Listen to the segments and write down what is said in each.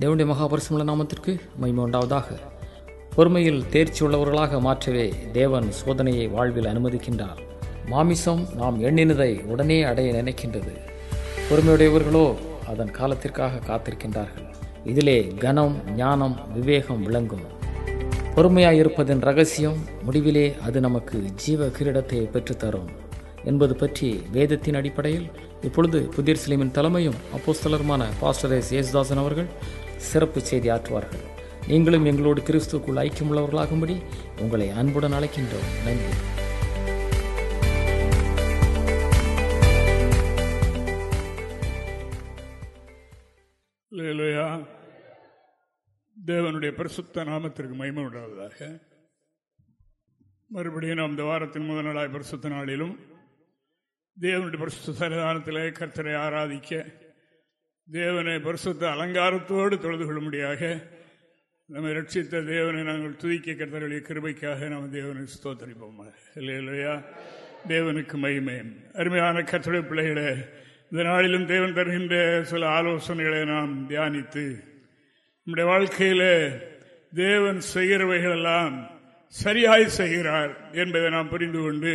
தேவனுடைய மகாபரிசமுள்ள நாமத்திற்கு மகிமை உண்டாவதாக. பொறுமையில் தேர்ச்சி உள்ளவர்களாக மாற்றவே தேவன் சோதனையை வாழ்வில் அனுமதிக்கின்றார். மாமிசம் நாம் எண்ணினதை உடனே அடைய நினைக்கின்றது. பொறுமையுடையவர்களோ அதன் காலத்திற்காக காத்திருக்கின்றார்கள். இதிலே கனம் ஞானம் விவேகம் விளங்கும். பொறுமையாயிருப்பதன் ரகசியம் முடிவிலே அது நமக்கு ஜீவ கிரீடத்தை பெற்றுத்தரும் என்பது பற்றி வேதத்தின் அடிப்படையில் இப்பொழுது புதிர் சிலிமின் தலைமையும் அப்போஸ்தலருமான பாஸ்டர் எஸ். யேசுதாசன் அவர்கள் சிறப்பு செய்தி ஆற்றுவார்கள். நீங்களும் எங்களோடு கிறிஸ்துக்குள் ஐக்கியமுள்ளவர்களாகும்படி உங்களை அன்புடன் அழைக்கின்றோம். நன்றி. தேவனுடைய பரிசுத்த நாமத்திற்கு மகிமை உண்டாவதாக. மறுபடியும் நாம் இந்த வாரத்தின் முதல் நாளாய் பரிசுத்த நாளிலும் தேவனுடைய பரிசுத்த சன்னிதானத்திலே கர்த்தரை ஆராதிக்க தேவனை பரிசுத்த அலங்காரத்தோடு தொழுது கொள்ளும்படியாக நம்மை ரட்சித்த தேவனை நாங்கள் துதிக்க கர்த்தருடைய கிருபைக்காக நாம் தேவனை ஸ்தோத்தரிப்போம்? இல்லையா தேவனுக்கு மகிமை. அருமையான கர்த்தருடைய பிள்ளைகளே இந்த நாளிலும் தேவன் தருகின்ற சில ஆலோசனைகளை நாம் தியானித்து நம்முடைய வாழ்க்கையில் தேவன் செய்கிறவைகளெல்லாம் சரியாய் செய்கிறார் என்பதை நாம் புரிந்து கொண்டு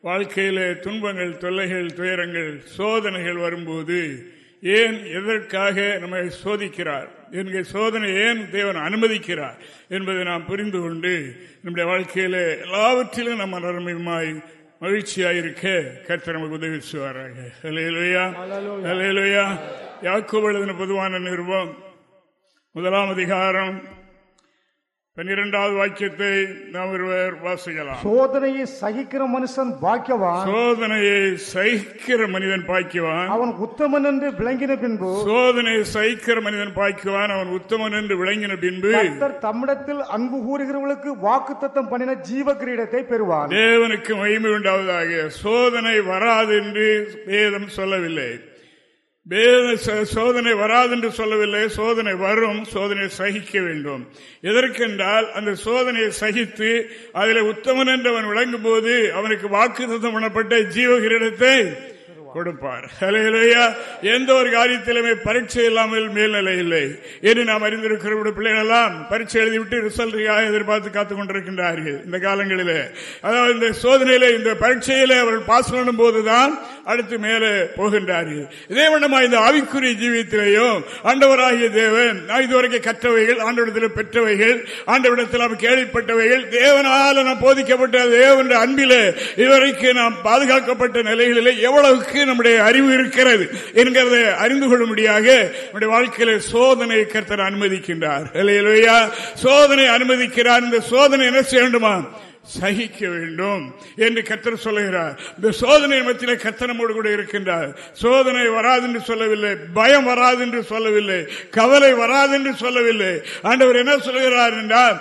வாழ்க்கையில் துன்பங்கள் தொல்லைகள் துயரங்கள் சோதனைகள் வரும்போது ஏன் எதற்காக நம்மை சோதிக்கிறார்? என்கிற சோதனை ஏன் தேவன் அனுமதிக்கிறார் என்பதை நாம் புரிந்து கொண்டு நம்முடைய வாழ்க்கையில எல்லாவற்றிலும் நம்ம நன்மையுமாய் மகிழ்ச்சியாயிருக்க கர்த்தர் நமக்கு உதவி செய்வாராக. அலையலுயா அலையலுயா யாக்கோபு எழுதின பொதுவான நிருபம் முதலாம் அதிகாரம் பன்னிரெண்டாவது வாக்கியத்தை நாம் ஒருவர் வாசிக்கலாம். சோதனையை சகிக்கிற மனுஷன் பாக்கியவான். சோதனையை சகிக்கிற மனிதன் பாக்கியவான். அவன் உத்தமன் என்று விளங்கின பின்பு சோதனையை சகிக்கிற மனிதன் பாக்கியவான் அவன் உத்தமன் என்று விளங்கின பின்பு தம்மிடத்தில் அன்பு கூறுகிறவர்களுக்கு வாக்கு தத்தம் பண்ணின ஜீவ கிரீடத்தை பெறுவான். தேவனுக்கு மகிமை உண்டாவதாக. சோதனை வராது என்று வேதம் சொல்லவில்லை. சோதனை வராது என்று சொல்லவில்லை. சோதனை வரும் சோதனை சகிக்க வேண்டும். எதற்கென்றால் அந்த சோதனையை சகித்து அதில் உத்தமன் என்று அவன் விளங்கும் போது அவனுக்கு வாக்குத்தம் பண்ணப்பட்ட ஜீவகிரீடத்தை கொடுப்பார். ஹalleluya. எந்த ஒரு காரியத்திலுமே பரீட்சை இல்லாமல் மேல்நிலை இல்லை. என்று நாம் அறிந்திருக்கிற பிள்ளைகளெல்லாம். பரீட்சை எழுதிவிட்டு ரிசல்ட்டுக்காக எதிர்பார்த்து காத்துக் கொண்டிருக்கின்றார்கள் இந்த காலங்களிலே. அதாவது இந்த சோதனையில இந்த பரீட்சையில அவர்கள் பாஸ் பண்ணும் போதுதான் அடுத்து மேலே போகின்றார்கள். இதே வண்ணமா இந்த ஆவிக்குரிய ஜீவியத்திலேயும் ஆண்டவராகிய தேவன் நான் இதுவரைக்கும் கற்றவைகள் ஆண்டவிடத்தில் பெற்றவைகள் ஆண்டவரிடத்தில் நாம் கேள்விப்பட்டவைகள் தேவனால் நாம் போதிக்கப்பட்ட தேவனுடைய அன்பிலே இதுவரைக்கும் நாம் பாதுகாக்கப்பட்ட நிலைகளிலே எவ்வளவுக்கு நம்முடைய அறிவு இருக்கிறது என்கிறதை அறிந்து கொள்ளும்படியாக நம்முடைய வாழ்க்கையில சோதனை கர்த்தர் அனுமதிக்கின்றார். இல்லையா சோதனை அனுமதிக்கிறார். இந்த சோதனை என்ன செய்ய வேண்டுமா? சகிக்க வேண்டும் என்று கத்தர் சொல்லுகிறார். இந்த சோதனை மத்தியில கத்தர் நம்மோடு கூட இருக்கின்றார். சோதனை வராது என்று சொல்லவில்லை பயம் வராது என்று சொல்லவில்லை கவலை வராது என்று சொல்லவில்லை. ஆண்டவர் என்ன சொல்லுகிறார் என்றால்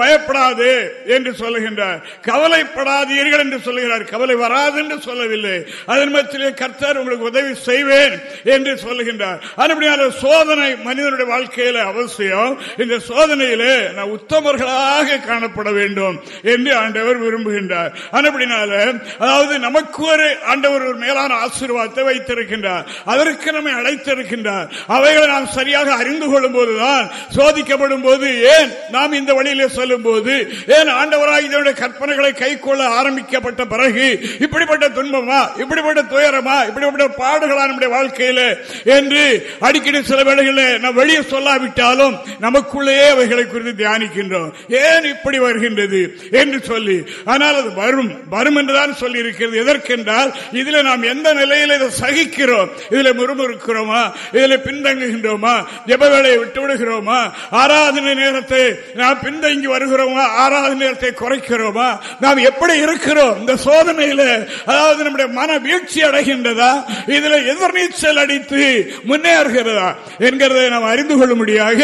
பயப்படாது என்று சொல்லுகின்றார். கவலைப்படாதீர்கள் என்று சொல்லுகிறார். கவலை வராது என்று சொல்லவில்லை. அதன் மத்தியிலே கர்த்தர் உங்களுக்கு உதவி செய்வேன் என்று சொல்லுகின்றார். அதுபடியான சோதனை மனிதனுடைய வாழ்க்கையில அவசியம். இந்த சோதனையிலே நான் உத்தமர்களாக காணப்பட வேண்டும் என்று ஆண்டவர் விரும்புகின்றார். அப்படினால அதாவது நமக்கு ஒரு ஆண்டவர் ஒரு மேலான ஆசீர்வாதத்தை வைத்திருக்கின்றார். அதற்கு நம்மை அழைத்திருக்கின்றார். அவைகளை நாம் சரியாக அறிந்து கொள்ளும் போதுதான் சோதிக்கப்படும் போது ஏன் நாம் இந்த வழியிலே செல்லும் போது ஏன் ஆண்டவராக இதனுடைய கற்பனைகளை கை கொள்ள ஆரம்பிக்கப்பட்ட பிறகு இப்படிப்பட்ட துன்பமா இப்படிப்பட்ட துயரமா இப்படிப்பட்ட பாடுகளா நம்முடைய வாழ்க்கையில என்று அடிக்கடி சில வேளைகளில் நாம் வெளியே சொல்லாவிட்டாலும் நமக்குள்ளேயே அவைகளை குறித்து தியானிக்கின்றோம். ஏன் இப்படி வருகின்றது என்று சொல்லி ஆனால் அது வரும் வரும் என்றுதான் சொல்லி இருக்கிறது எதற்கென்றால் இதுல நாம் எந்த நிலையில இதை சகிக்கிறோம்? இதுல முறுமுறுக்கிறோமா? இதுல பின்தங்குகின்றோமா? ஜபவேளையை விட்டு விடுகிறோமா ஆராதனை நேரத்தை நாம் பின்தங்கி வருகிறோமா? ஆராதனை நேரத்தை குறைக்கிறோமா? நாம் எப்படி இருக்கிறோம்? இந்த சோதனையில அதாவது நம்முடைய மன வீழ்ச்சி அடைகின்றதா? இதுல எதிர்நீச்சல் அடித்து முன்னேறுகிறதா? என்கிறதை நாம் அறிந்து கொள்ளும்படியாக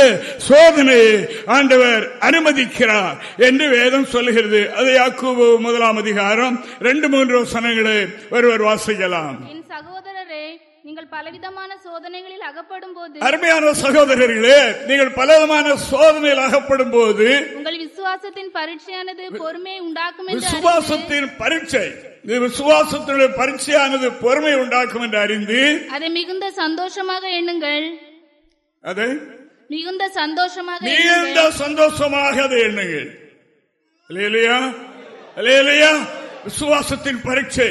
சோதனையை ஆண்டவர் அனுமதிக்கிறார் என்று வேதம் சொல்லுகிறது. அது யாக்கூபு முதலாம் அதிகாரம். ரெண்டு மூன்று வசனங்களை ஒருவர் வாசிக்கலாம். என் சகோதரரே நீங்கள் பலவிதமான சோதனைகளில் அகப்படும் போது அருமையான சகோதரர்களே நீங்கள் பலவிதமான சோதனையில் அகப்படும் போது உங்கள் விசுவாசத்தின் பரீட்சையானது பொறுமையை உண்டாக்கும் விசுவாசத்தின் பரீட்சை. விசுவாசத்தினுடைய பரீட்சையானது பொறுமை உண்டாக்கும் என்று அறிந்து அதை மிகுந்த சந்தோஷமாக எண்ணுங்கள். அதை மிகுந்த சந்தோஷமாக மிகுந்த. சந்தோஷமாக அதை எண்ணுங்கள். இல்லையா இல்லையா விசுவாசத்தின் பரீட்சை.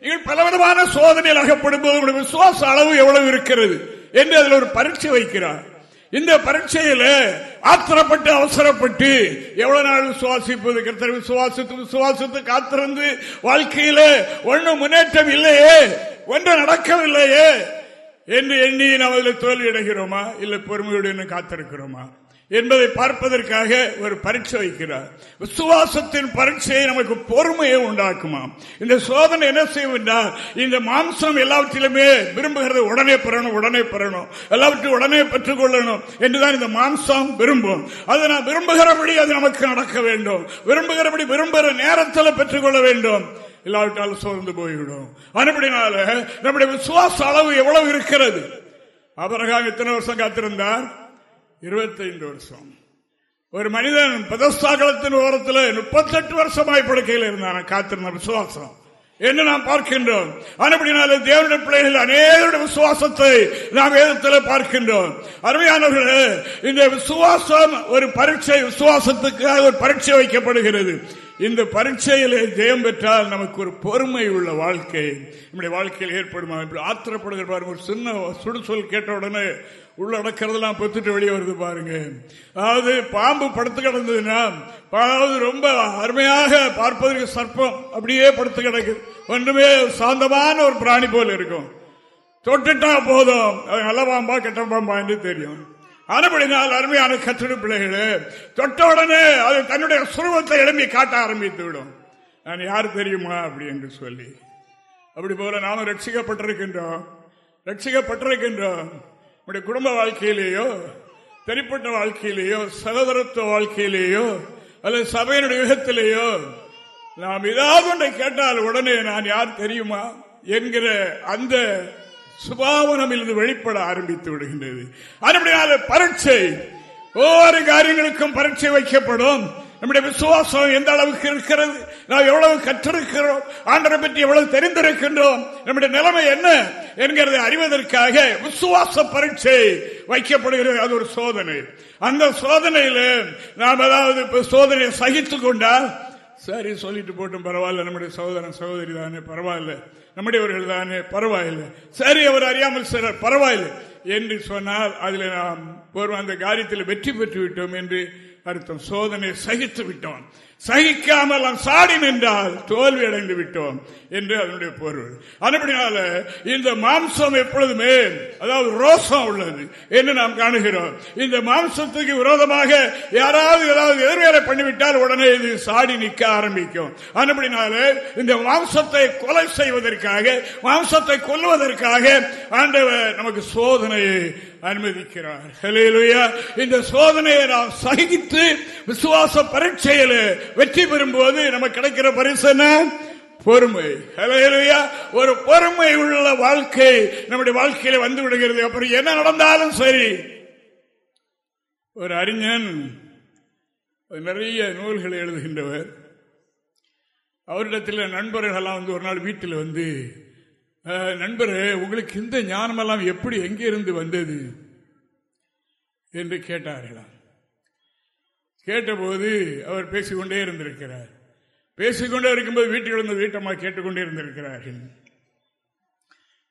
நீங்கள் பலவிதமான சோதனையில் அகப்படும் போது உங்களுடைய விசுவாச அளவு எவ்வளவு இருக்கிறது என்று அதில் ஒரு பரீட்சை வைக்கிறார். இந்த பரீட்சையில ஆத்திரப்பட்டு அவசரப்பட்டு எவ்வளவு நாள் விசுவாசிப்பது? கருத்தர் விசுவாசித்து விசுவாசித்து காத்திருந்து வாழ்க்கையில ஒன்றும் முன்னேற்றம் இல்லையே ஒன்று நடக்கவில்லையே என்று எண்ணி நாம் அதில் தோல்வி அடைகிறோமா இல்லை பொறுமையுடன் காத்திருக்கிறோமா? என்பதை பார்ப்பதற்காக ஒரு பரீட்சை வைக்கிறார். விசுவாசத்தின் பரீட்சையை நமக்கு பொறுமையை உண்டாக்குமா? இந்த சோதனை என்ன செய்யும் என்றால் இந்த மாம்சம் எல்லாவற்றிலுமே விரும்புகிறது உடனே பெறணும் உடனே பெறணும். எல்லாவற்றையும் உடனே பெற்றுக் கொள்ளணும் என்றுதான் இந்த மாம்சம் விரும்பும். அது நான் விரும்புகிறபடி அது நமக்கு நடக்க வேண்டும். விரும்புகிறபடி விரும்புகிற நேரத்தில் பெற்றுக்கொள்ள வேண்டும். இல்லாவிட்டால் சோர்ந்து போய்விடும். அதுபடினால நம்முடைய விசுவாச அளவு எவ்வளவு இருக்கிறது? அபரகாம் எத்தனை வருஷம் காத்திருந்தார்? இருபத்தைந்து வருஷம். ஒரு மனிதன் பதஸ்தாகலத்தின் ஓரத்தில் முப்பத்தெட்டு வருஷமாய் படுக்கையில் இருந்தான். காத்திருந்த விசுவாசம். என்று நாம் பார்க்கின்றோம். அதுபடினால தேவனுடைய பிள்ளைகள் அநேகருடைய விசுவாசத்தை நாம் வேதத்தில் பார்க்கின்றோம். அருமையானவர்களே இந்த விசுவாசம் ஒரு பரீட்சை விசுவாசத்துக்காக ஒரு பரீட்சை வைக்கப்படுகிறது. இந்த பரீட்சையிலே ஜெயம் பெற்றால் நமக்கு ஒரு பொறுமை உள்ள வாழ்க்கை. நம்முடைய வாழ்க்கையில் ஏற்படுமா? இப்படி ஆத்திரப்படுகிற பாருங்கள் ஒரு சின்ன சுடுசொல் கேட்ட உடனே உள்ள அடக்கிறதெல்லாம் பொத்துட்டு வெளியே வருது பாருங்க. அதாவது பாம்பு படுத்து கிடந்ததுன்னா அதாவது ரொம்ப அருமையாக பார்ப்பதற்கு சர்ப்பம் அப்படியே படுத்து கிடக்கு. ஒன்றுமே சாந்தமான ஒரு பிராணி போல இருக்கும். தொட்டுட்டா போதும். அது நல்ல பாம்பா கெட்ட பாம்பா என்று தெரியும். அதுபடினால் அருமையான கத்திர பிள்ளைகளே தொட்ட உடனே அது தன்னுடைய சுருவத்தை எழுப்பி காட்ட ஆரம்பித்து விடும். நான் யார் தெரியுமா அப்படி என்று சொல்லி. அப்படி போல நானும் ரட்சிக்கப்பட்டிருக்கின்றோம். ரட்சிக்கப்பட்டிருக்கின்றோம். நம்முடைய குடும்ப வாழ்க்கையிலேயோ தனிப்பட்ட வாழ்க்கையிலேயோ சகோதரத்துவ வாழ்க்கையிலேயோ அல்லது சபையினுடைய யுகத்திலேயோ நாம் ஏதாவது ஒன்றை கேட்டால் உடனே நான் யார் தெரியுமா என்கிற அந்த சுபாவனம் இருந்து வெளிப்பட ஆரம்பித்து விடுகின்றது. அதுபடியால பரீட்சை ஒவ்வொரு காரியங்களுக்கும் பரீட்சை வைக்கப்படும். நம்முடைய விசுவாசம் எந்த அளவுக்கு இருக்கிறது? நாம் எவ்வளவு கற்றிருக்கிறோம் ஆண்டரை பற்றி எவ்வளவு தெரிந்திருக்கின்றோம் நம்முடைய நிலைமை என்ன என்கிறதை அறிவதற்காக விசுவாச பரீட்சை வைக்கப்படுகிறது. அது ஒரு சோதனை. அந்த சோதனையில் நாம் ஏதாவது சோதனையை சகித்து கொண்டால் சரி சொல்லிட்டு போட்டும் பரவாயில்ல நம்முடைய சகோதரன் சகோதரி தானே பரவாயில்ல. நம்முடையவர்கள் தானே பரவாயில்லை. சரி அவர் அறியாமல் சிலர் பரவாயில்லை என்று சொன்னால் அதில் நாம் ஒரு அந்த காரியத்தில் வெற்றி பெற்று விட்டோம் என்று அர்த்தம். சோதனை சகித்து விட்டோம் சகிக்காமல் நாம் சாடி நின்றால் தோல்வி அடைந்து விட்டோம் என்று அதனுடைய பொருள். அதுபடினால இந்த மாம்சம் எப்பொழுதுமே அதாவது ரோசம் உள்ளது என்று நாம் காணுகிறோம். இந்த மாம்சத்துக்கு விரோதமாக யாராவது ஏதாவது எதிர்வேலை பண்ணிவிட்டால் உடனே இது சாடி நிற்க ஆரம்பிக்கும். அதுபடினால இந்த மாம்சத்தை கொலை செய்வதற்காக மாம்சத்தை கொல்லுவதற்காக ஆண்டவர் நமக்கு சோதனையை அனுமதிக்கிறார். இந்த சோதனையை நாம் சகித்து விசுவாச பரீட்சையில வெற்றி பெறும்போது நமக்கு கிடைக்கிற பரிசு என்ன? பொறுமை. ஒரு பொறுமை உள்ள வாழ்க்கை நம்முடைய வாழ்க்கையில வந்து விடுகிறது. அப்புறம் என்ன நடந்தாலும் சரி. ஒரு அறிஞன் நிறைய நூல்களை எழுதுகின்றவர். அவரிடத்தில் நண்பர்களெல்லாம் வந்து ஒரு நாள் வீட்டில் வந்து நண்பரே உங்களுக்கு இந்த ஞானமெல்லாம் எப்படி எங்கிருந்து வந்தது? என்று கேட்டார்களாம். கேட்டபோது அவர் பேசிக்கொண்டே இருந்திருக்கிறார். பேசிக்கொண்டே இருக்கும்போது வீட்டில் இருந்த வீட்டம்மா கேட்டுக்கொண்டே இருந்திருக்கிறார்கள்.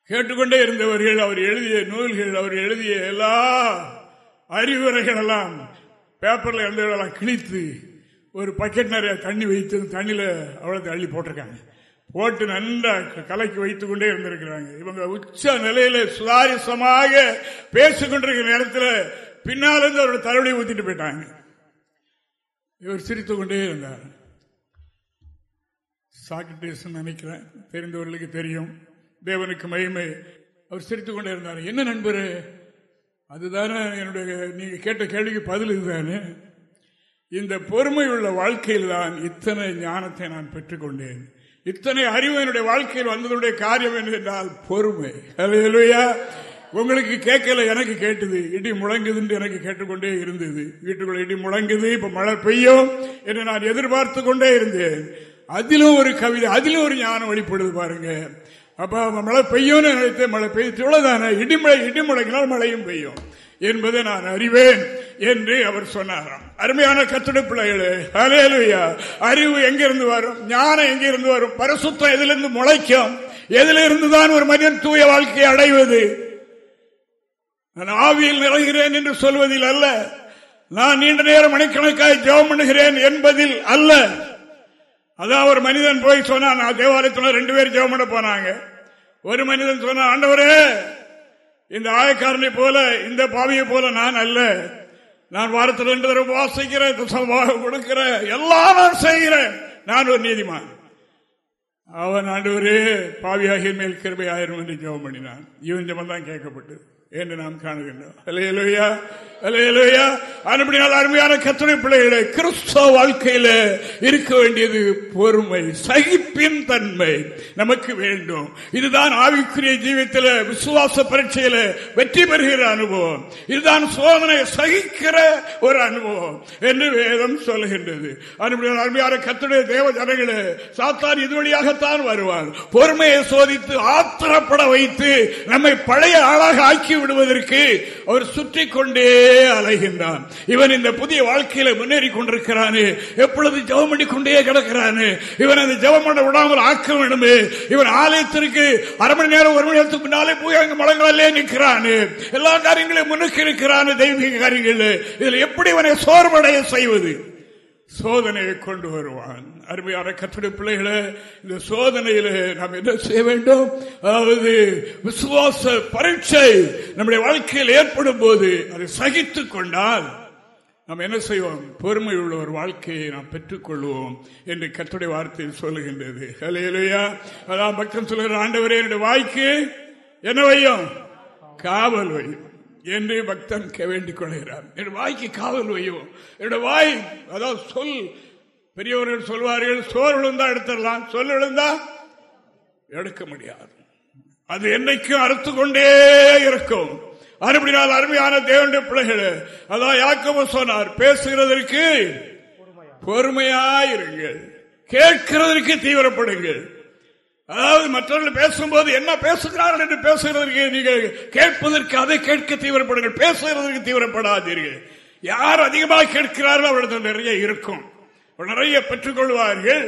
கேட்டுக்கொண்டே இருந்தவர்கள் அவர் எழுதிய நூல்கள் அவர் எழுதிய எல்லா அறிவுரைகள் எல்லாம் பேப்பர்ல இருந்தவர்களெல்லாம் கிழித்து ஒரு பக்கெட் நிறைய தண்ணி வைத்து அந்த தண்ணியில அவ்வளோ தள்ளி போட்டிருக்காங்க. போட்டு நல்லா கலக்கி வைத்துக் கொண்டே இருந்திருக்கிறாங்க. இவங்க உச்ச நிலையில சுதாரிசமாக பேசிக்கொண்டிருக்கிற நேரத்தில் பின்னால் இருந்து அவரோட தலைவலி ஊத்திட்டு போயிட்டாங்க. இவர் சிரித்துக் கொண்டே இருந்தார். சாக்ரட்டிஸ் நினைக்கிறேன். தெரிந்தவர்களுக்கு தெரியும். தேவனுக்கு மகிமை. அவர் சிரித்துக் கொண்டே இருந்தார். என்ன நண்பரு? அதுதானே என்னுடைய நீங்க கேட்ட கேள்விக்கு பதில் இதுதானே? இந்த பொறுமை உள்ள வாழ்க்கையில் தான் இத்தனை ஞானத்தை நான் பெற்றுக்கொண்டேன். இத்தனை அறிவு என்னுடைய வாழ்க்கையில் வந்ததுடைய காரியம் என்ன என்றால் பொறுமை. அல்லேலூயா உங்களுக்கு கேட்கல எனக்கு கேட்டது. இடி முழங்குது எனக்கு கேட்டுக்கொண்டே இருந்தது. வீட்டுக்குள்ள இடி முழங்குது இப்ப மழை பெய்யும் என்று நான் எதிர்பார்த்து கொண்டே இருந்தேன். அதிலும் ஒரு கவிதை அதிலும் ஒரு ஞானம் வெளிப்படுது பாருங்க. அப்ப மழை பெய்யும்னு நினைத்து மழை பெய்யுது இவ்வளவுதானே? இடிமழை இடி முழங்கினால் மழையும் பெய்யும். என்பதை நான் அறிவேன் என்று அவர் சொன்னாராம். அருமையான கத்துட பிள்ளைகளே அலேலுயா அறிவு எங்கிருந்து வரும்? ஞானம் எங்கிருந்து வரும்? பரசுத்தம் எதிலிருந்து முளைக்கும்? எதிலிருந்து தான் ஒரு மனிதன் தூய வாழ்க்கையை அடைவது? நான் ஆவியில் நிறைகிறேன் என்று சொல்வதில் அல்ல. நான் நீண்ட நேரம் மணிக்கணக்காய் ஜெபம் பண்ணுகிறேன் என்பதில் அல்ல. அதான் ஒரு மனிதன் போய் சொன்னா நான் தேவாலயத்தில் ரெண்டு பேர் ஜெபம் பண்ண போனாங்க. ஒரு மனிதன் சொன்ன ஆண்டவரே இந்த ஆயக்காரனை போல இந்த பாவியை போல நான் அல்ல. நான் வாரத்தில் ரெண்டு தடவை வாசிக்கிறேன் கொடுக்கிறேன் எல்லாம் நான் செய்கிறேன். நான் ஒரு நீதிமான். அவன் ஆண்டவரே பாவியாகிய மேல் கிருபை ஆயிரம் என்று ஜெபம் பண்ணினான். இவன் ஜெபம் தான் கேட்கப்பட்டது என்று நாம் காணுகின்றோம். அருமையான கத்துணை பிள்ளைகளை கிறிஸ்தவ வாழ்க்கையில இருக்க வேண்டியது பொறுமை சகிப்பின் தன்மை நமக்கு வேண்டும். இதுதான் ஆவிக்குரிய ஜீவித்தில் விசுவாச பரீட்சையில வெற்றி பெறுகிற அனுபவம். இதுதான் சோதனை சகிக்கிற ஒரு அனுபவம் என்று வேதம் சொல்லுகின்றது. அருமையான கத்துடைய தேவ ஜனங்களே சாத்தான் இது வழியாகத்தான் வருவார். பொறுமையை சோதித்து ஆத்திரப்பட வைத்து நம்மை பழைய ஆளாக ஆக்கி விடுவதற்கு அவர் சுற்றி கொண்டே அலைகின்றான். இவன் இந்த புதிய வாழ்க்கையில முன்னேறி கொண்டிருக்கிறானே. எப்பொழுது ஜபம் பண்ணி கொண்டே கிடக்கிறானு. இவன் அந்த ஜபம் பண்ண விடாமல் ஆக்க வேண்டுமே. இவன் ஆலயத்திற்கு அரை மணி நேரம் ஒரு மணி நேரத்துக்கு முன்னாலே போய் அங்கு மலங்களே நிற்கிறானு. எல்லா காரியங்களையும் முன்னுக்கு இருக்கிறான் தெய்வீக காரியங்கள் இதுல எப்படி இவனை சோர்வடைய செய்வது? சோதனையை கொண்டு வருவான். அருமையான கற்றுடைய பிள்ளைகளை இந்த சோதனையில நாம் என்ன செய்ய வேண்டும்? அதாவது விசுவாச பரீட்சை நம்முடைய வாழ்க்கையில் ஏற்படும் போது அதை சகித்து கொண்டால் நாம் என்ன செய்வோம்? பொறுமை உள்ள ஒரு வாழ்க்கையை நாம் பெற்றுக் கொள்வோம் என்று கத்துடைய வார்த்தையில் சொல்லுகின்றது. அலையலையா அதான் பக்தம் சொல்லுகிற ஆண்டவரே என்னுடைய வாய்க்கு என்ன வையும்? காவல் வையும். என்று பக்தன் வேண்டிக் கொள்கிறார் என் வாய்க்கு காதல் வையும் என்னுடைய வாய் அதாவது சொல் பெரியவர்கள் சொல்வார்கள் சோர் விழுந்தா எடுத்துடலாம் சொல் விழுந்தா எடுக்க முடியாது. அது என்னைக்கும் அறுத்து கொண்டே இருக்கும். அறுபடினால் அருமையான தேவனுடைய பிள்ளைகள் அதான் யாக்கம சொன்னார் பேசுகிறதற்கு பொறுமையாயிருங்கள் கேட்கிறதற்கு தீவிரப்படுங்கள். அதாவது மற்றவர்கள் பேசும்போது என்ன பேசுகிறார்கள் என்று பேசுகிறதற்கு நீங்கள் கேட்பதற்கு அதை கேட்க தீவிரப்படுங்கள். பேசுகிறதற்கு தீவிரப்படாதீர்கள். யார் அதிகமாக கேட்கிறார்கள் அவரிடத்தில் நிறைய இருக்கும். நிறைய பெற்றுக்கொள்வார்கள்.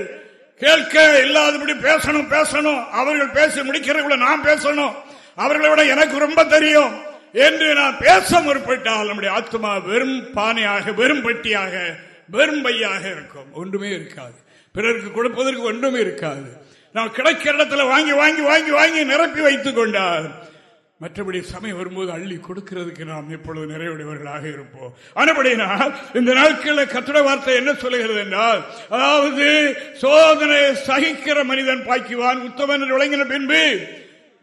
கேட்க இல்லாதபடி பேசணும் பேசணும். அவர்கள் பேசி முடிக்கிறவங்கள நான் பேசணும். அவர்களை விட எனக்கு ரொம்ப தெரியும் என்று நான் பேச முற்பட்டால் நம்முடைய ஆத்மா வெறும் பானையாக வெறும் பெட்டியாக வெறும் பையாக இருக்கும். ஒன்றுமே இருக்காது. பிறருக்கு கொடுப்பதற்கு ஒன்றுமே இருக்காது. நாம் கிடைக்கிற இடத்துல வாங்கி வாங்கி வாங்கி வாங்கி நிரப்பி வைத்துக் கொண்டார். மற்றபடி சமயம் வரும்போது அள்ளி கொடுக்கிறதுக்கு நாம் எப்பொழுது நிறைவுடையவர்களாக இருப்போம். ஆனபடினால் இந்த நாட்களில் கத்திர வார்த்தை என்ன சொல்லுகிறது என்றால் அதாவது சோதனை சகிக்கிற மனிதன் பாய்க்குவான் உத்தமன் விளங்கின பின்பு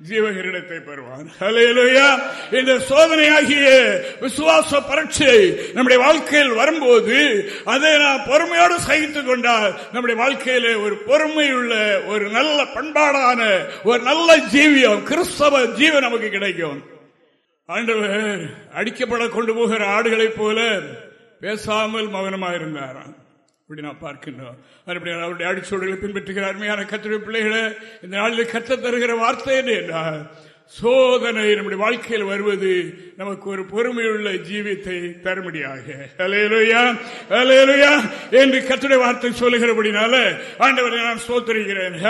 ஜீவகிரீடத்தை பெறுவான். இந்த சோதனையாகிய விசுவாச பரட்சை நம்முடைய வாழ்க்கையில் வரும்போது அதை நாம் பொறுமையோடு சகித்துக் கொண்டால் நம்முடைய வாழ்க்கையில ஒரு பொறுமையுள்ள ஒரு நல்ல பண்பாடான ஒரு நல்ல ஜீவியம் கிறிஸ்தவ ஜீவன் நமக்கு கிடைக்கும். ஆண்டவர் அடிக்கப்பட கொண்டு போகிற ஆடுகளைப் போல பேசாமல் மௌனமாக இருந்தாராம் இப்படி நான் பார்க்கின்றோம். அவருடைய அடிச்சோடுகளை பின்பற்றுகிற அருமையான கத்திரி பிள்ளைகளை இந்த நாளில் கத்த தருகிற வார்த்தை என்ன என்றால் சோதனை நம்முடைய வாழ்க்கையில் வருவது நமக்கு ஒரு பொறுமையுள்ள ஜீவித்தை தருமடியாக என்று கத்துடைய வார்த்தை சொல்லுகிறபடினால ஆண்டவரை நான் சோத்தரிக்கிறேன்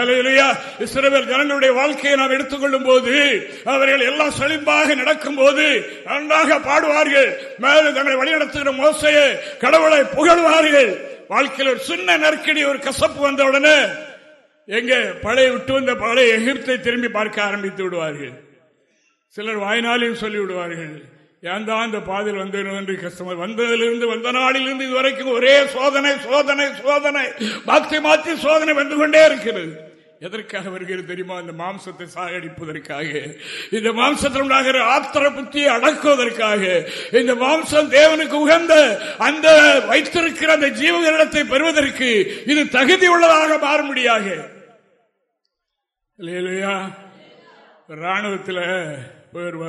இஸ்ரவேல் ஜனங்களுடைய வாழ்க்கையை நாம் எடுத்துக்கொள்ளும் போது அவர்கள் எல்லாம் செழிப்பாக நடக்கும் போது நன்றாக பாடுவார்கள். மேலும் தங்களை வழிநடத்துகிற மோசையை கடவுளை புகழ்வார்கள். வாழ்க்கையில் ஒரு சின்ன நெருக்கடி ஒரு கசப்பு வந்த உடனே எங்க பழைய விட்டு வந்த பழைய எகிப்தை திரும்பி பார்க்க ஆரம்பித்து விடுவார்கள். சிலர் வாய்நாளையும் சொல்லி விடுவார்கள் ஏன் தான் இந்த பாதையில் வந்தேன் என்று கஷ்டமாக வந்ததிலிருந்து வந்த நாளிலிருந்து இதுவரைக்கும் ஒரே சோதனை சோதனை சோதனை மாற்றி மாற்றி சோதனை வந்து கொண்டே இருக்கிறது. எதற்காக வருகிறது தெரியுமா? இந்த மாம்சத்தை சாகடிப்பதற்காக. இந்த மாம்சத்தில் ஆத்திர புத்தியை அடக்குவதற்காக. இந்த மாம்சம் தேவனுக்கு உகந்த அந்த வைத்திருக்கிற அந்த ஜீவகரணத்தை பெறுவதற்கு இது தகுதி உள்ளதாக மாற முடியாக. இல்லையா ராணுவத்தில்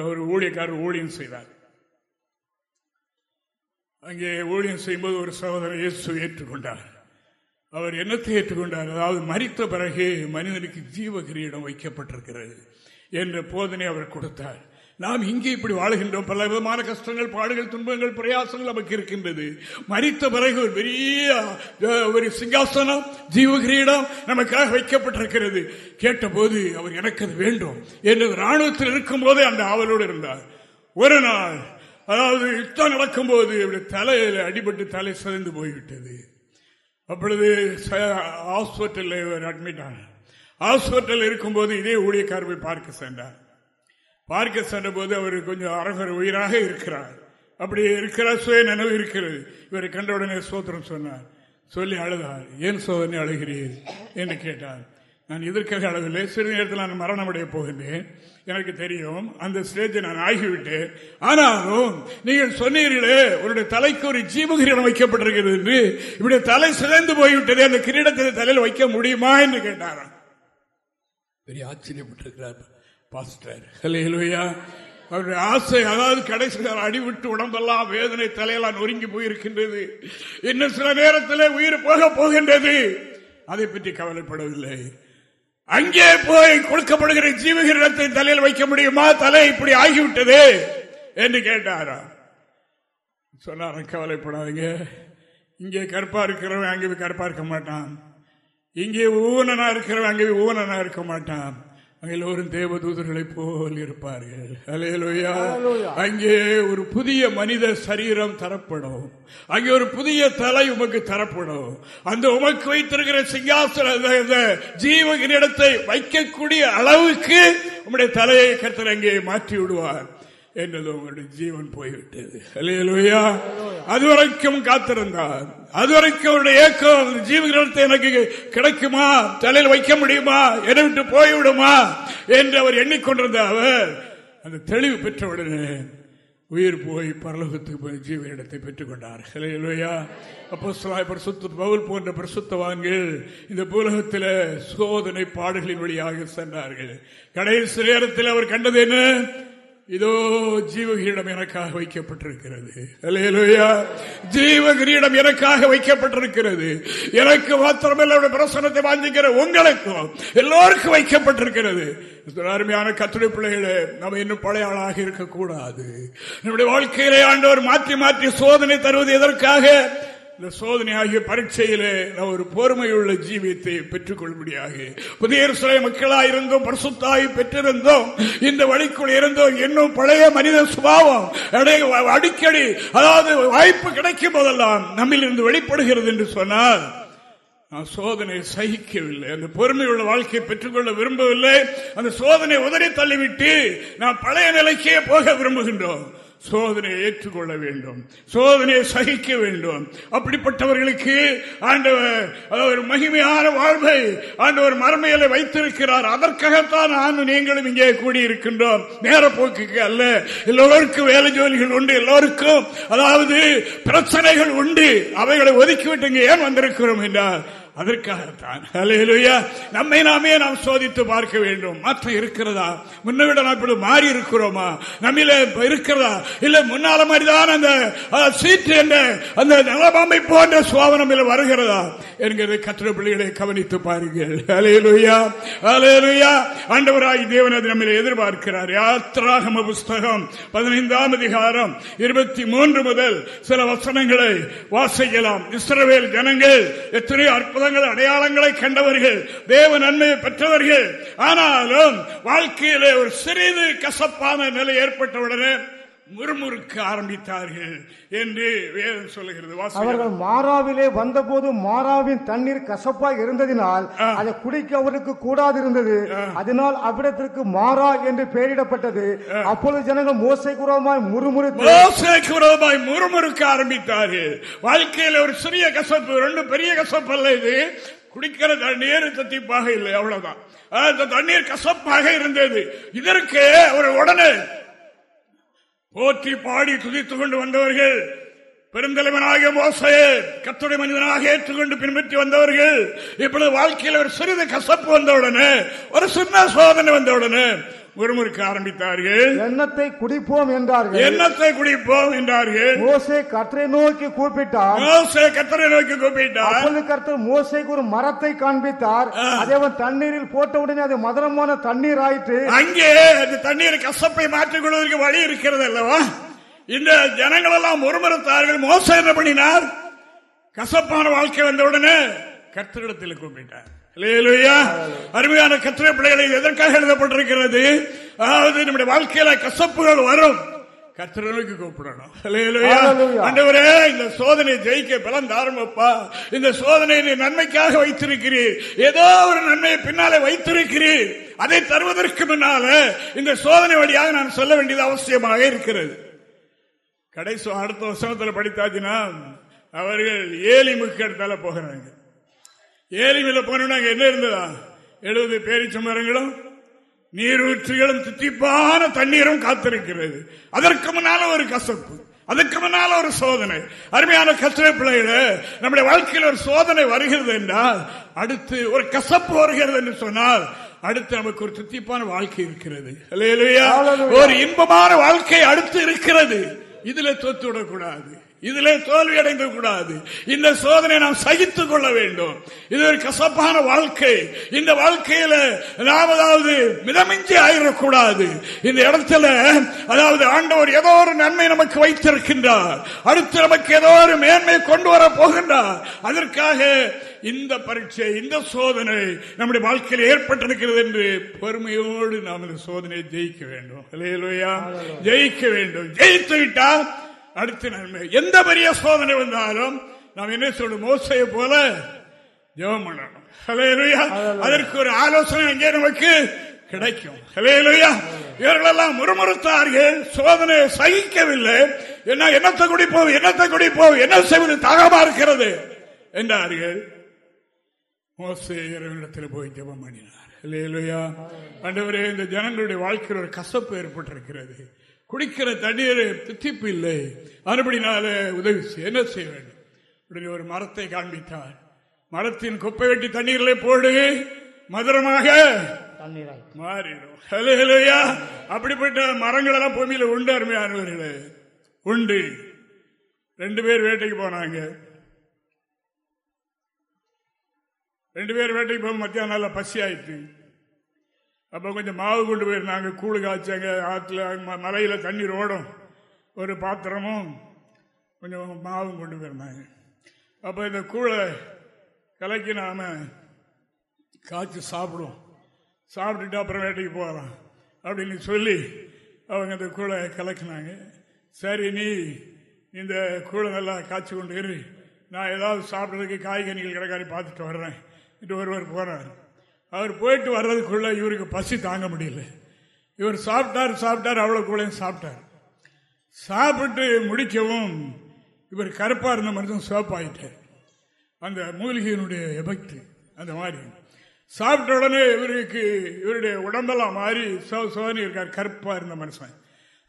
ஒரு ஊழியக்காரர் ஊழியம் செய்தார். அங்கே ஊழியம் செய்யும்போது ஒரு சகோதரர் இயேசு ஏற்றுக்கொண்டார். அவர் என்னத்தை ஏற்றுக்கொண்டார்? அதாவது மறித்த பிறகு மனிதனுக்கு ஜீவ கிரீடம் வைக்கப்பட்டிருக்கிறது என்ற போதனை அவர் கொடுத்தார். நாம் இங்கே இப்படி வாழுகின்றோம். பல விதமான கஷ்டங்கள் பாடுகள் துன்பங்கள் பிரயாசங்கள் நமக்கு இருக்கின்றது. மறித்த பிறகு ஒரு பெரிய ஒரு சிங்காசனம் ஜீவகிரீடம் நமக்காக வைக்கப்பட்டிருக்கிறது. கேட்டபோது அவர் எனக்கு அது வேண்டும் என்று ராணுவத்தில் இருக்கும் போதே அந்த ஆவலோடு இருந்தார். ஒரு நாள் அதாவது யுத்தம் நடக்கும் போது தலையில் அடிபட்டு தலை சிதைந்து போய்விட்டது. அப்பொழுது ஹாஸ்பிட்டலில் இவர் அட்மிட் ஆனார். ஹாஸ்பிட்டல் இருக்கும்போது இதே ஊழியக்காரர் போய் பார்க்க சென்றார். பார்க்க சென்ற போது அவர் கொஞ்சம் அரகர் உயிராக இருக்கிறார். அப்படி இருக்கிறார் சுய நினைவு இருக்கிறது. கண்ட கண்டவுடனே சோத்திரம் சொன்னார் சொல்லி அழுதார் ஏன் சோதனை அழுகிறீர்? என்று கேட்டார். நான் எதற்காக அளவில்லை. சிறிது நேரத்தில் நான் மரணம் அடைய போகின்றேன். எனக்கு தெரியும் அந்த ஸ்டேஜை நான் ஆகிவிட்டேன். ஆனாலும் நீங்கள் சொன்னீர்களே உன்னுடைய தலைக்கு ஒரு ஜீவகிரீடம் வைக்கப்பட்டிருக்கிறது என்று. இப்படி தலை சிதைந்து போய்விட்டது அந்த கிரீடத்தை தலையில் வைக்க முடியுமா என்று கேட்டாராம். பெரிய ஆச்சரியப்பட்டிருக்கிறார் பாஸ்டர். அவருடைய ஆசை அதாவது கடைசி அடிவிட்டு உடம்பெல்லாம் வேதனை தலையெல்லாம் நொறுங்கி போயிருக்கின்றது. இன்னும் சில நேரத்தில் உயிர் போக போகின்றது. அதை பற்றி கவலைப்படவில்லை. அங்கே போய் கொடுக்கப்படுகிற ஜீவகிரத்தை தலையில் வைக்க முடியுமா? தலை இப்படி ஆகிவிட்டது என்று கேட்டாரா. சொன்னார கவலைப்படாதீங்க. இங்கே கருப்பா இருக்கிறவன் அங்கே கருப்பா இருக்க மாட்டான். இங்கே ஊனனா இருக்கிறவன் அங்கே ஊனனா இருக்க மாட்டான். எல்லோரும் தேவதூதர்களை போல் இருப்பார்கள். அலையலோயா அங்கே ஒரு புதிய மனித சரீரம் தரப்படும். அங்கே ஒரு புதிய தலை உமக்கு தரப்படும். அந்த உமக்கு வைத்திருக்கிற சிங்காசன ஜீவகிரிடத்தை வைக்கக்கூடிய அளவுக்கு உங்களுடைய தலையை கத்தர் அங்கே மாற்றி விடுவார் என்றது உங்களுடைய ஜீவன் போய்விட்டது. அலையலுயா அதுவரைக்கும் காத்திருந்தார் அதுவரைக்கும் அவருடைய ஏக்கம் ஜீவகிரகத்தை எனக்கு கிடைக்குமா? தலையில் வைக்க முடியுமா? என்னை விட்டு போய்விடுமா? என்று அவர் எண்ணிக்கொண்டிருந்த அவர் அந்த தெளிவு பெற்றவுடனே உயிர் போய் பரலோகத்துக்கு போய் ஜீவனிடத்தை பெற்றுக் கொண்டார். ஹலையிலோயா அப்போ பிரசுத்த பவுல் போன்ற பிரசுத்தவான்கள் இந்த பூலகத்தில் சோதனை பாடுகளின் வழியாக சென்றார்கள். கடைசி நேரத்தில் அவர் கண்டது என்ன? இதோ ஜீவகிரீடம் எனக்காக வைக்கப்பட்டிருக்கிறது. ஜீவகிரீடம் எனக்காக வைக்கப்பட்டிருக்கிறது. எனக்கு மாத்திரமல்ல பிரசனத்தை வாங்கிக்கிற உங்களுக்கும் எல்லோருக்கும் வைக்கப்பட்டிருக்கிறது. அருமையான கத்துரை பிள்ளைகளே நம்ம இன்னும் பழைய ஆளாக இருக்கக்கூடாது. நம்முடைய வாழ்க்கையிலே ஆண்டவர் மாற்றி மாற்றி சோதனை தருவது எதற்காக? இந்த சோதனையாகிய ஆகிய பரீட்சையிலே நான் ஒரு பொறுமையுள்ள ஜீவியத்தை பெற்றுக் கொள்ளும்படியாக புதிய சிலை மக்களாயிருந்தோம் பரிசுத்தாய் பெற்றிருந்தோம் இந்த வழிக்குள் இருந்தோம் இன்னும் பழைய மனித சுபாவம் அடிக்கடி அதாவது வாய்ப்பு கிடைக்கும் போதெல்லாம் நம்மில் இருந்து வெளிப்படுகிறது என்று சொன்னால் நான் சோதனை சகிக்கவில்லை அந்த பொறுமையுள்ள வாழ்க்கையை பெற்றுக்கொள்ள விரும்பவில்லை அந்த சோதனை உதறி தள்ளிவிட்டு நான் பழைய நிலைக்கே போக விரும்புகின்றோம். சோதனையை ஏற்றுக்கொள்ள வேண்டும். சோதனையை சகிக்க வேண்டும். அப்படிப்பட்டவர்களுக்கு ஆண்டவர் ஒரு மகிமையான வாழ்வை ஆண்டவர் மரமையில வைத்திருக்கிறார். அதற்காகத்தான் நானும் நீங்களும் இங்கே கூடியிருக்கின்றோம். நேர போக்குக்கு அல்ல. எல்லோருக்கும் வேலை ஜோலிகள் உண்டு. எல்லோருக்கும் அதாவது பிரச்சனைகள் உண்டு. அவைகளை ஒதுக்கிவிட்டு இங்கே ஏன் வந்திருக்கிறோம் என்றார் அதற்காகத்தான். நம்மை நாமே நாம் சோதித்து பார்க்க வேண்டும். மாற்றம் இருக்கிறதா? முன்ன விட நாம் இப்படி மாறி இருக்கிறோமா? நம்மில இருக்கிறதா? இல்ல முன்னால மாதிரிதான் அந்த சீற்று என்ற அந்த நலபாமை போன்ற சுவாபனம் வருகிறதா? என்கிறது கத்திர பிள்ளைகளை கவனித்து பாருங்கள். அலையலுயா அலையலுயா ஆண்டவராய் தேவன் நம்மளை எதிர்பார்க்கிறார். யாத்திராகம புஸ்தகம் பதினைந்தாம் அதிகாரம் இருபத்தி மூன்று முதல் சில வசனங்களை வாசிக்கலாம். இஸ்ரவேல் ஜனங்கள் எத்தனையோ அற்புதம் அற்புதங்கள் அடையாளங்களை கண்டவர்கள் தேவ நன்மையை பெற்றவர்கள். ஆனாலும் வாழ்க்கையிலே ஒரு சிறிது கசப்பான நிலை ஏற்பட்டவுடனே முறுமுறுக்க ஆரம்பித்தார்கள் என்று வேதம் சொல்லுகிறது. அவர்கள் மாறாவிலே வந்தபோது மாறாவின் தண்ணீர் கசப்பா இருந்ததினால் அதை குடிக்க அவருக்கு கூடாது இருந்தது அதனால் அவ்விடத்திற்கு மாறா என்று பெயரிடப்பட்டது. அப்பொழுது ஜனங்கள் மோசை குரமாய் முறுமுறுத்து மோசை குரமாய் முறுமுறுக்க ஆரம்பித்தார்கள். வாழ்க்கையில் ஒரு சிறிய கசப்பு ரெண்டு பெரிய கசப்பு அல்ல இது. குடிக்கிற தண்ணீர் தத்திப்பாக இல்லை அவ்வளவுதான். அந்த தண்ணீர் கசப்பாக இருந்தது. இதற்கு ஒரு உடனே போற்றி பாடி துதித்துக் கொண்டு வந்தவர்கள் பெருந்தலைவனாக மோசையே கத்துடைய மனிதனாக ஏற்றுக்கொண்டு பின்பற்றி வந்தவர்கள் இப்பொழுது வாழ்க்கையில் ஒரு சிறிது கசப்பு வந்தவுடனே ஒரு சின்ன சோதனை வந்தவுடனே முறுமுறுக்க ஆரம்பித்தார்கள். எண்ணத்தை குடிப்போம் என்றார்கள். எண்ணத்தை குடிப்போம் என்றார்கள். மோசே கற்றை நோக்கி கூப்பிட்டார். மோசே கத்தரை நோக்கி கூப்பிட்டார். அப்பொழுது கர்த்தர் மோசேக்கு ஒரு மரத்தை காண்பித்தார். அதை அவன் தண்ணீரில் போட்ட உடனே அது மதுரமான தண்ணீர் ஆயிற்று. அங்கே அந்த தண்ணீர் கசப்பை மாற்றிக் கொள்வதற்கு வழி இருக்கிறது அல்லவா? இந்த ஜனங்கள் எல்லாம் முறுமுறுத்தார்கள் மோசம் என்ன பண்ணினார்? கசப்பான வாழ்க்கை வந்தவுடனே கர்த்தரிடத்தில் கூப்பிட்டார். அருமையான கத்திர பிள்ளைகளை எதற்காக எழுதப்பட்டிருக்கிறது? அதாவது நம்முடைய வாழ்க்கையில கசப்புகள் வரும். கர்த்தரை நோக்கி கூப்பிடணும். ஆண்டவரே இந்த சோதனை ஜெயிக்க தாரமப்பா இந்த சோதனை நீ நன்மைக்காக வைத்திருக்கிறீர். ஏதோ ஒரு நன்மையை பின்னாலே வைத்திருக்கிறீர். அதை தருவதற்கு முன்னால இந்த சோதனை வழியாக நான் சொல்ல வேண்டியது அவசியமாக இருக்கிறது. கடைசி அடுத்த வருஷத்துல படித்தாச்சுன்னா அவர்கள் ஏலி முக்கெடுத்தால போகிறாங்க. ஏலிமில போனோம்னா அங்க என்ன இருந்ததா? எழுபது பேரிச்ச மரங்களும் நீரூற்றுகளும் தித்திப்பான தண்ணீரும் காத்திருக்கிறது. அதற்கு முன்னால ஒரு கசப்பு அதுக்கு முன்னால ஒரு சோதனை. அருமையான கத்திரை பிள்ளைகள நம்முடைய வாழ்க்கையில் ஒரு சோதனை வருகிறது என்றால் அடுத்து ஒரு கசப்பு வருகிறது என்று சொன்னால் அடுத்து நமக்கு ஒரு தித்திப்பான வாழ்க்கை இருக்கிறது. ஒரு இன்பமான வாழ்க்கை அடுத்து இருக்கிறது. இதுல தோத்து விடக்கூடாது. இதிலே தோல்வி அடைந்து கூடாது இந்த சோதனை நாம் சகித்துக் கொள்ள வேண்டும். இது ஒரு கசப்பான வாழ்க்கை. இந்த வாழ்க்கையில நாம் அதாவது மிதமிஞ்சி ஆயிடக்கூடாது. இந்த இடத்துல அதாவது ஆண்டவர் ஏதோ ஒரு நன்மை நமக்கு வைத்திருக்கின்றார். அடுத்து நமக்கு ஏதோ ஒரு மேன்மை கொண்டு வர போகின்றார். அதற்காக இந்த பரீட்சை இந்த சோதனை நம்முடைய வாழ்க்கையில் ஏற்பட்டிருக்கிறது என்று பொறுமையோடு நாம் இந்த சோதனையை ஜெயிக்க வேண்டும். ஜெயிக்க வேண்டும். ஜெயித்து விட்டால் அடுத்த நன்மை எந்த பெரிய சோதனை வந்தாலும் நாம் என்ன சொல்லும்? மோசையை போல ஜெபம் பண்ணணும். அதற்கு ஒரு ஆலோசனை அங்கே நமக்கு கிடைக்கும். இவர்களெல்லாம் முறுமுறுத்தார்கள். சோதனையை சகிக்கவில்லை. என்ன என்னத்தை குடிப்போம் என்னத்தை குடிப்போம் என்ன செய்வது? தாகமா இருக்கிறது என்றார்கள். மோசே இறைவனிடத்தில் போய் ஜெபம் பண்ணினார். இல்லையா ஆண்டவரே இந்த ஜனங்களுடைய வாழ்க்கையில் ஒரு கசப்பு ஏற்பட்டிருக்கிறது. குடிக்கிற தண்ணீர் தித்திப்பு இல்லை மறுபடினால உதவி செய்ய என்ன செய்ய வேண்டும்? உடனே ஒரு மரத்தை காண்பித்தார். மரத்தின் குப்பை வெட்டி தண்ணீரிலே போடு மதுரமாக மாறிடும். அப்படிப்பட்ட மரங்கள் எல்லாம் பூமியில உண்டு அருமையானவர்களே உண்டு. ரெண்டு பேர் வேட்டைக்கு போனாங்க. ரெண்டு பேர் வேட்டைக்கு போக மத்தியானம் நல்லா பசி ஆயிட்டு அப்ப கொஞ்சம் மாவு கொண்டு போயிருந்தாங்க கூழு காய்ச்சாங்க ஆற்றுல ம- மலையில தண்ணீர் ஓடும். ஒரு பாத்திரமும் கொஞ்சம் மாவும் கொண்டு போயிருந்தாங்க அப்போ இந்த கூழை கலக்கி நாம காய்ச்சி சாப்பிடுவோம். சாப்பிட்டுட்டு அப்புறம் வேட்டைக்கு போகலாம் அப்படின்னு சொல்லி அவங்க அந்த கூழை கலக்கினாங்க. சரி நீ இந்த கூழை நல்லா காய்ச்சி கொண்டு இரு. நான் ஏதாவது சாப்பிட்றதுக்கு காய்கறிகள் கிடக்காரி பார்த்துட்டு வர்றேன். என்று ஒருவர் போகிறார் அவர் போயிட்டு வர்றதுக்குள்ள இவருக்கு பசி தாங்க முடியல. இவர் சாப்பிட்டார் சாப்பிட்டார் அவ்வளவு கூழையும் சாப்பிட்டார். சாப்பிட்டு முடிக்கவும் இவர் கருப்பா இருந்த மனுஷன் சிவப்பாயிட்டார். அந்த மூலிகையினுடைய எபக்ட் அந்த மாதிரி. சாப்பிட்ட உடனே இவருக்கு இவருடைய உடம்பெல்லாம் மாறி சோ சோனி இருக்கார் கருப்பா இருந்த மனுஷன்.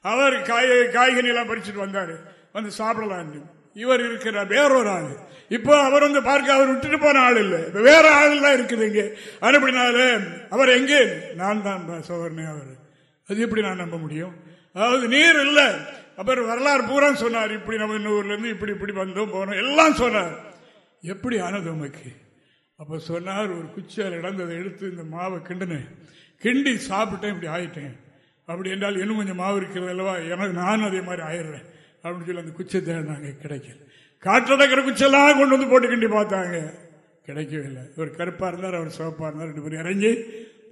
அவர் காய் காய்கறி எல்லாம் பறிச்சுட்டு வந்தாரு. வந்து சாப்பிடலாம் இவர் இருக்கிறார் வேறொரு ஆள். இப்போ அவர் வந்து பார்க்க அவர் விட்டுட்டு போன ஆள் இல்லை. இப்ப வேற ஆள் இருக்குது இங்கே. அப்படினால அவர் எங்கே? நான் தான் சோதரனே அவர். அது எப்படி நான் நம்ப முடியும்? அதாவது நீர் இல்லை. அப்புறம் வரலாறு பூரா சொன்னார். இப்படி நம்ம இன்னும் ஊர்லேருந்து இப்படி இப்படி வந்தோம் போனோம் எல்லாம் சொன்னார். எப்படி ஆனது உமக்கு? அப்ப சொன்னார் ஒரு குச்சியால் இடந்ததை எடுத்து இந்த மாவை கிண்டினேன் கிண்டி சாப்பிட்டேன் இப்படி ஆயிட்டேன். அப்படி என்றால் இன்னும் கொஞ்சம் மாவு இருக்கிறது அல்லவா? எனக்கு நானும் அதே மாதிரி ஆயிடுறேன். அப்படின்னு சொல்லி அந்த குச்சை நாங்கள் கிடைக்கல. காற்றடக்கிற குச்செல்லாம் கொண்டு வந்து போட்டு கிண்டி பார்த்தாங்க. கிடைக்கவே இல்லை. இவர் கருப்பாக இருந்தார் அவர் சிவப்பாக இருந்தார் ரெண்டு பேரும் இறங்கி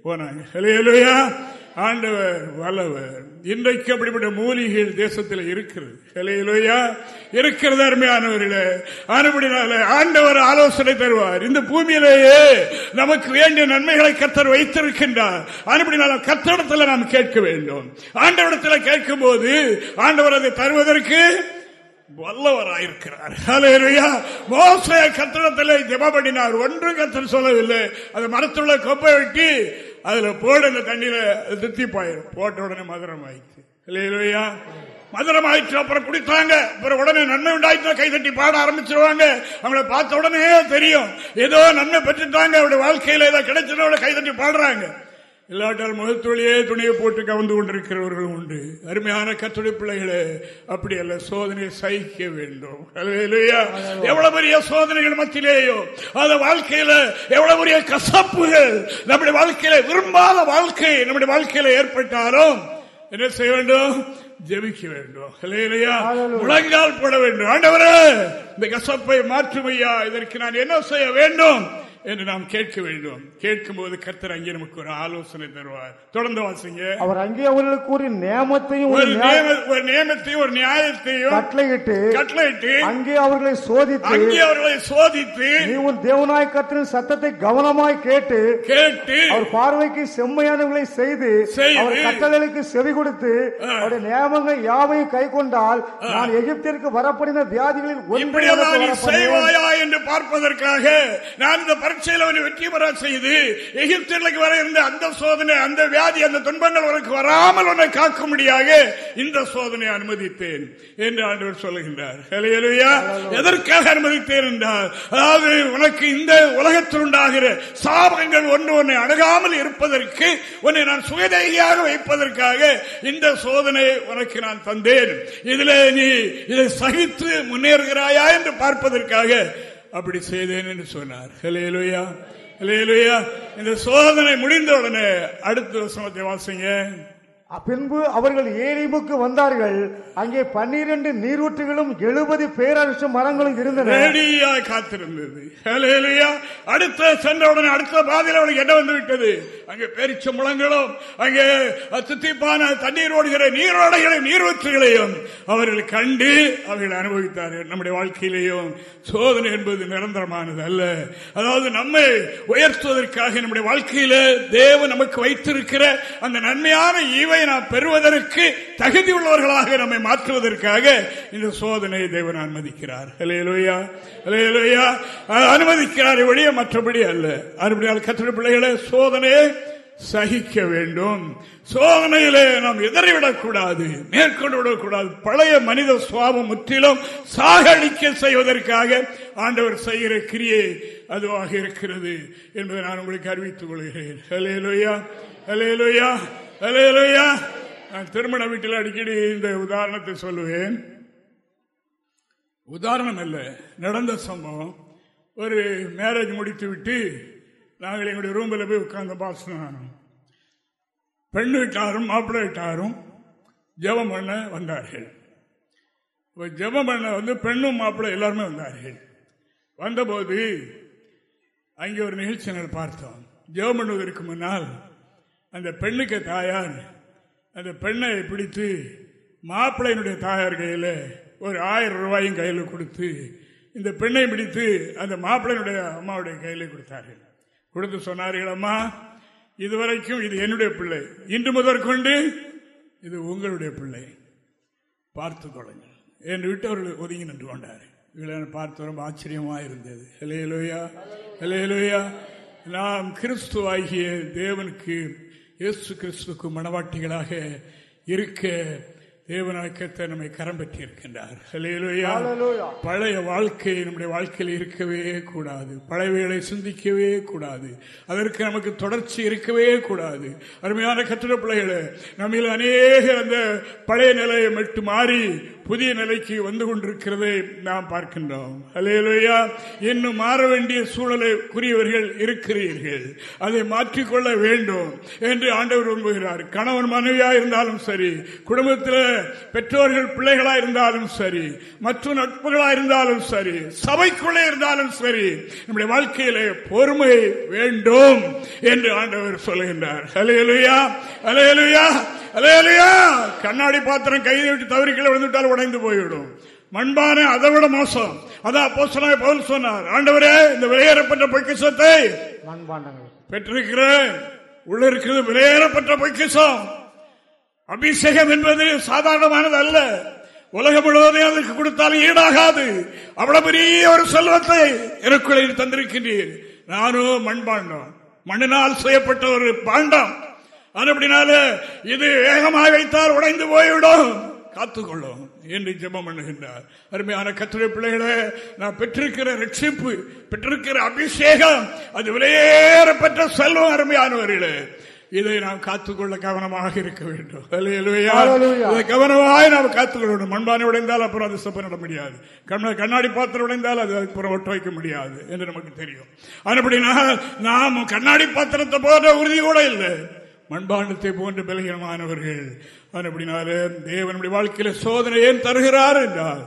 போனாங்க. ஹalleluya. ஆண்டவர் வல்லவர். இன்றைக்கு அப்படிப்பட்ட மூலிகைகள் தேசத்தில் இருக்கிறது. ஹalleluya. இருக்கிறது அருமையானவர்களே. ஆனபடினால ஆண்டவர் ஆலோசனை தருவார். இந்த பூமியிலேயே நமக்கு வேண்டிய நன்மைகளை கத்தர் வைத்திருக்கின்றார். ஆனபடினால கத்தரிடத்தில் நாம் கேட்க வேண்டும். ஆண்டவரிடத்தில் கேட்கும் போது ஆண்டவர் அதை தருவதற்கு வல்லவராயிருக்கிறார். ஹalleluya. கத்திரத்தில் ஜெபம் பண்ணினார். ஒன்றும் கத்தர் சொல்லவில்லை. அந்த மரத்துள்ள கொப்பை வெட்டி அதுல போடு அந்த தண்ணியில அது போயிடும் போட்ட உடனே மதுரம் ஆயிடுச்சு இல்லையா மதுரம் ஆயிடுச்சு அப்புறம் குடித்தாங்க அப்புறம் உடனே நன்மை உண்டாயிட்டு கைதட்டி பாட ஆரம்பிச்சிருவாங்க. அவங்கள பார்த்த உடனே தெரியும். ஏதோ நன்மை பெற்றுட்டாங்க. அவருடைய வாழ்க்கையில ஏதோ கிடைச்சதோட கைதட்டி பாடுறாங்க. இல்லாட்டால் முகத்தொழியே துணியை போட்டு கவர்ந்து கொண்டிருக்கிறவர்களும் உண்டு. அருமையான கத்துடைய பிள்ளைகளே அப்படி அல்ல சோதனையை சகிக்க வேண்டும். எவ்வளவு பெரிய சோதனைகள் மத்தியிலேயோ அந்த வாழ்க்கையில எவ்வளவு பெரிய கசப்புகள் நம்முடைய வாழ்க்கையில விரும்பாத வாழ்க்கை நம்முடைய வாழ்க்கையில ஏற்பட்டாலும் என்ன செய்ய வேண்டும்? ஜெபிக்க வேண்டும். அல்லேலூயா. முழங்கால் போட வேண்டும். ஆண்டவரே இந்த கசப்பை மாற்றுமையா? இதற்கு நான் என்ன செய்ய வேண்டும்? என்று நாம் கேட்க வேண்டும் கேட்கும் போது கர்த்தர் அங்கே நமக்கு ஒரு ஆலோசனை தருவார் தொடர்ந்து வாசிங்க அவர் அங்கே அவர்களுக்கு ஒரு நியமத்தையும் ஒரு நியமத்தையும் ஒரு நியாயத்தையும் கட்டளையிட்டு கட்டளையிட்டு அங்கே அவர்களை சோதித்து அங்கே அவர்களை சோதித்து நீ உன் தேவனாய் கர்த்தரின் சத்தத்தை கவனமாய் கேட்டு கேட்டு அவர் பார்வைக்கு செம்மையானவர்களை செய்து. அவர் கட்டளைகளுக்கு செவி கொடுத்து அவருடைய நியமங்கள் யாவையும் கை கொண்டால் நான் எகிப்திற்கு வரப்படின வியாதிகளில் ஒன்றை. செய்வாயா என்று பார்ப்பதற்காக நான் இந்த பரீட்சையில் அவனை வெற்றி பெற செய்து எகிப்தியர்களுக்கு வர இருந்த அந்த சோதனை அந்த வியாதி அந்த துன்பங்கள் உனக்கு வராமல் உன்னை காக்கும்படியாக இந்த சோதனை அனுமதித்தேன் என்று ஆண்டவர் சொல்லுகின்றார். எதற்காக அனுமதித்தேன் என்றால் அதாவது உனக்கு இந்த உலகத்தில் உண்டாகிற சாபங்கள் ஒன்று உன்னை அணுகாமல் இருப்பதற்கு உன்னை நான் சுயதையாக வைப்பதற்காக இந்த சோதனை உனக்கு நான் தந்தேன். இதில் நீ இதை சகித்து முன்னேறுகிறாயா என்று பார்ப்பதற்காக அப்படி செய்தேன் என்று சொன்னார். ஹலேலுயா ஹலேலுயா இந்த சோதனை முடிந்த உடனே அடுத்த வசனத்தை வாசிங்க. பின்பு அவர்கள் ஏரிமுக்கு வந்தார்கள். அங்கே பன்னிரண்டு நீரூற்றுகளும் எழுபது பேரரசு மரங்களும் இருந்தன. காத்திருந்தது. ஹalleluya. அடுத்த உடனே அடுத்த பாதையில் அவளுக்கு என்ன வந்து விட்டது. அங்கே பேரிச்ச முழங்களும் அங்கே தித்திப்பான தண்ணீர் ஓடுகிற நீரோடைகளையும் நீரூற்றுகளையும் அவர்கள் கண்டு அவர்கள் அனுபவித்தார்கள் நம்முடைய வாழ்க்கையிலேயும். சோதனை என்பது நிரந்தரமானது அல்ல. அதாவது நம்மை உயர்த்துவதற்காக நம்முடைய வாழ்க்கையில தேவ நமக்கு வைத்திருக்கிற அந்த நன்மையான ஈவை நாம் பெறுவதற்கு தகுதி உள்ளவர்களாக நம்மை மாற்றுவதற்காக இந்த சோதனையை தேவன் அனுமதிக்கிறார் ஹalleluya. ஹalleluya. அனுமதிக்கிறார் வழியே மற்றபடி அல்ல அறுபடியால் கத்திர பிள்ளைகளை சோதனையை சகிக்க வேண்டும் சோதனையிலே நாம் எதிரிவிடக்கூடாது மேற்கொண்டு விடக்கூடாது பழைய மனித சுவாபம் முற்றிலும் சாகடிக்க செய்வதற்காக ஆண்டவர் செய்கிற கிரியை அதுவாக இருக்கிறது என்பதை நான் உங்களுக்கு அறிவித்துக் கொள்கிறேன் ஹalleluya. ஹalleluya. ஹalleluya. நான் திருமண வீட்டில் அடிக்கடி இந்த உதாரணத்தை சொல்லுவேன். உதாரணம் அல்ல நடந்த சம்பவம். ஒரு மேரேஜ் முடித்து விட்டு நாங்கள் எங்களுடைய ரூமில் போய் உட்கார்ந்து பாசனம் பெண் வீட்டாரும் மாப்பிள்ளை வீட்டாரும் ஜெபம் பண்ண வந்தார்கள். இப்போ ஜெபம் பண்ண வந்து பெண்ணும் மாப்பிள்ளை எல்லாருமே வந்தார்கள். வந்தபோது அங்கே ஒரு நிகழ்ச்சி நாங்கள் பார்த்தோம். ஜெபம் பண்ணுவதற்கு முன்னால் அந்த பெண்ணுக்கு தாயார் அந்த பெண்ணை பிடித்து மாப்பிள்ளையினுடைய தாயார் கையில் ஒரு ஆயிரம் ரூபாயும் கையில் கொடுத்து இந்த பெண்ணை பிடித்து அந்த மாப்பிள்ளையினுடைய அம்மாவுடைய கையில் கொடுத்தார்கள். கொடுத்து சொன்னார்கள் அம்மா இதுவரைக்கும் இது என்னுடைய பிள்ளை. இன்று முதற்கொண்டு இது உங்களுடைய பிள்ளை. பார்த்து கொள்ளுங்கள் என்று விட்டு அவர்கள் ஒதுங்கி நின்று கொண்டார். இவளை பார்த்து ரொம்ப ஆச்சரியமாக இருந்தது. ஹலேலோயா ஹலேலோயா நாம் கிறிஸ்துவாகிய தேவனுக்கு இயேசு கிறிஸ்துக்கு மனவாட்டிகளாக இருக்க தேவனாக்கத்தை நம்மை கரம் பெற்றி இருக்கின்றார். பழைய வாழ்க்கை நம்முடைய வாழ்க்கையில் இருக்கவே கூடாது. பழையவைகளை சிந்திக்கவே கூடாது. அதற்கு நமக்கு தொடர்ச்சி இருக்கவே கூடாது. அருமையான கட்டிட பிள்ளைகளே நம்மில் அநேக அந்த பழைய நிலையை மட்டும் மாறி புதிய நிலைக்கு வந்து கொண்டிருக்கிறதை நாம் பார்க்கின்றோம். அலையலையா இன்னும் மாற வேண்டிய சூழலுக்குரியவர்கள் இருக்கிறீர்கள். அதை மாற்றிக்கொள்ள வேண்டும் என்று ஆண்டவர் விரும்புகிறார். கணவன் மனைவியா இருந்தாலும் சரி குடும்பத்தில் பெற்றோர்கள் பிள்ளைகளா இருந்தாலும் சரி மற்ற நட்புகளா இருந்தாலும் சரி சபைக்குள்ளே இருந்தாலும் சரி நம்முடைய வாழ்க்கையிலே பொறுமை வேண்டும் என்று ஆண்டவர் சொல்லுகின்றார். அலையலுயா அலையலுயா அலையலுயா! கண்ணாடி பாத்திரம் கையை விட்டு தவறி கீழே விழுந்துட்டால் உடைந்து போய்விடும். மண்பானை அதை விட மோசம். அதான் அப்போஸ்தலனாகிய பவுல் சொன்னார். ஆண்டவரே இந்த வெளியேறப்பட்ட பொக்கிஷத்தை மண்பாண்டங்கள். பெற்றிருக்கிறேன். உள்ள இருக்கிறது விலையேறப்பட்ட பொக்கிஷம். அபிஷேகம் என்பது சாதாரணமானது அல்ல. உலகம் முழுவதையும் அதற்கு கொடுத்தாலும் ஈடாகாது. அவ்வளவு பெரிய ஒரு செல்வத்தை எனக்குள்ளே தந்திருக்கின்றீர். நானும் மண்பாண்டம். மண்ணினால் செய்யப்பட்ட ஒரு பாண்டம். அப்படினால இது வேகமாக வைத்தால் உடைந்து போய்விடும். காத்துக்கொள்ளும் என்று ஜெபம் பண்ணுகின்றார். அருமையான கத்துரை பிள்ளைகளை நான் பெற்றிருக்கிற ரட்சிப்பு பெற்றிருக்கிற அபிஷேகம் அது விலையேறப்பட்ட செல்வம் அருமையானவர்களே. இதை நாம் காத்துக்கொள்ள கவனமாக இருக்க வேண்டும். கவனமாய் நாம் காத்துக்கொள்ளணும் மண்பானை உடைந்தால் அப்புறம் அது சப்பனிட முடியாது. கண்ண- கண்ணாடி பாத்திரம் உடைந்தால் அது அப்புறம் ஒட்ட வைக்க முடியாது என்று நமக்கு தெரியும். அப்படினால் நாம் கண்ணாடி பாத்திரத்தை போன்ற உறுதி கூட இல்லை. மண்பாண்டத்தை போன்ற பலகீனமானவர்கள். அப்படினால தேவனுடைய வாழ்க்கையில சோதனை ஏன் தருகிறார் என்றால்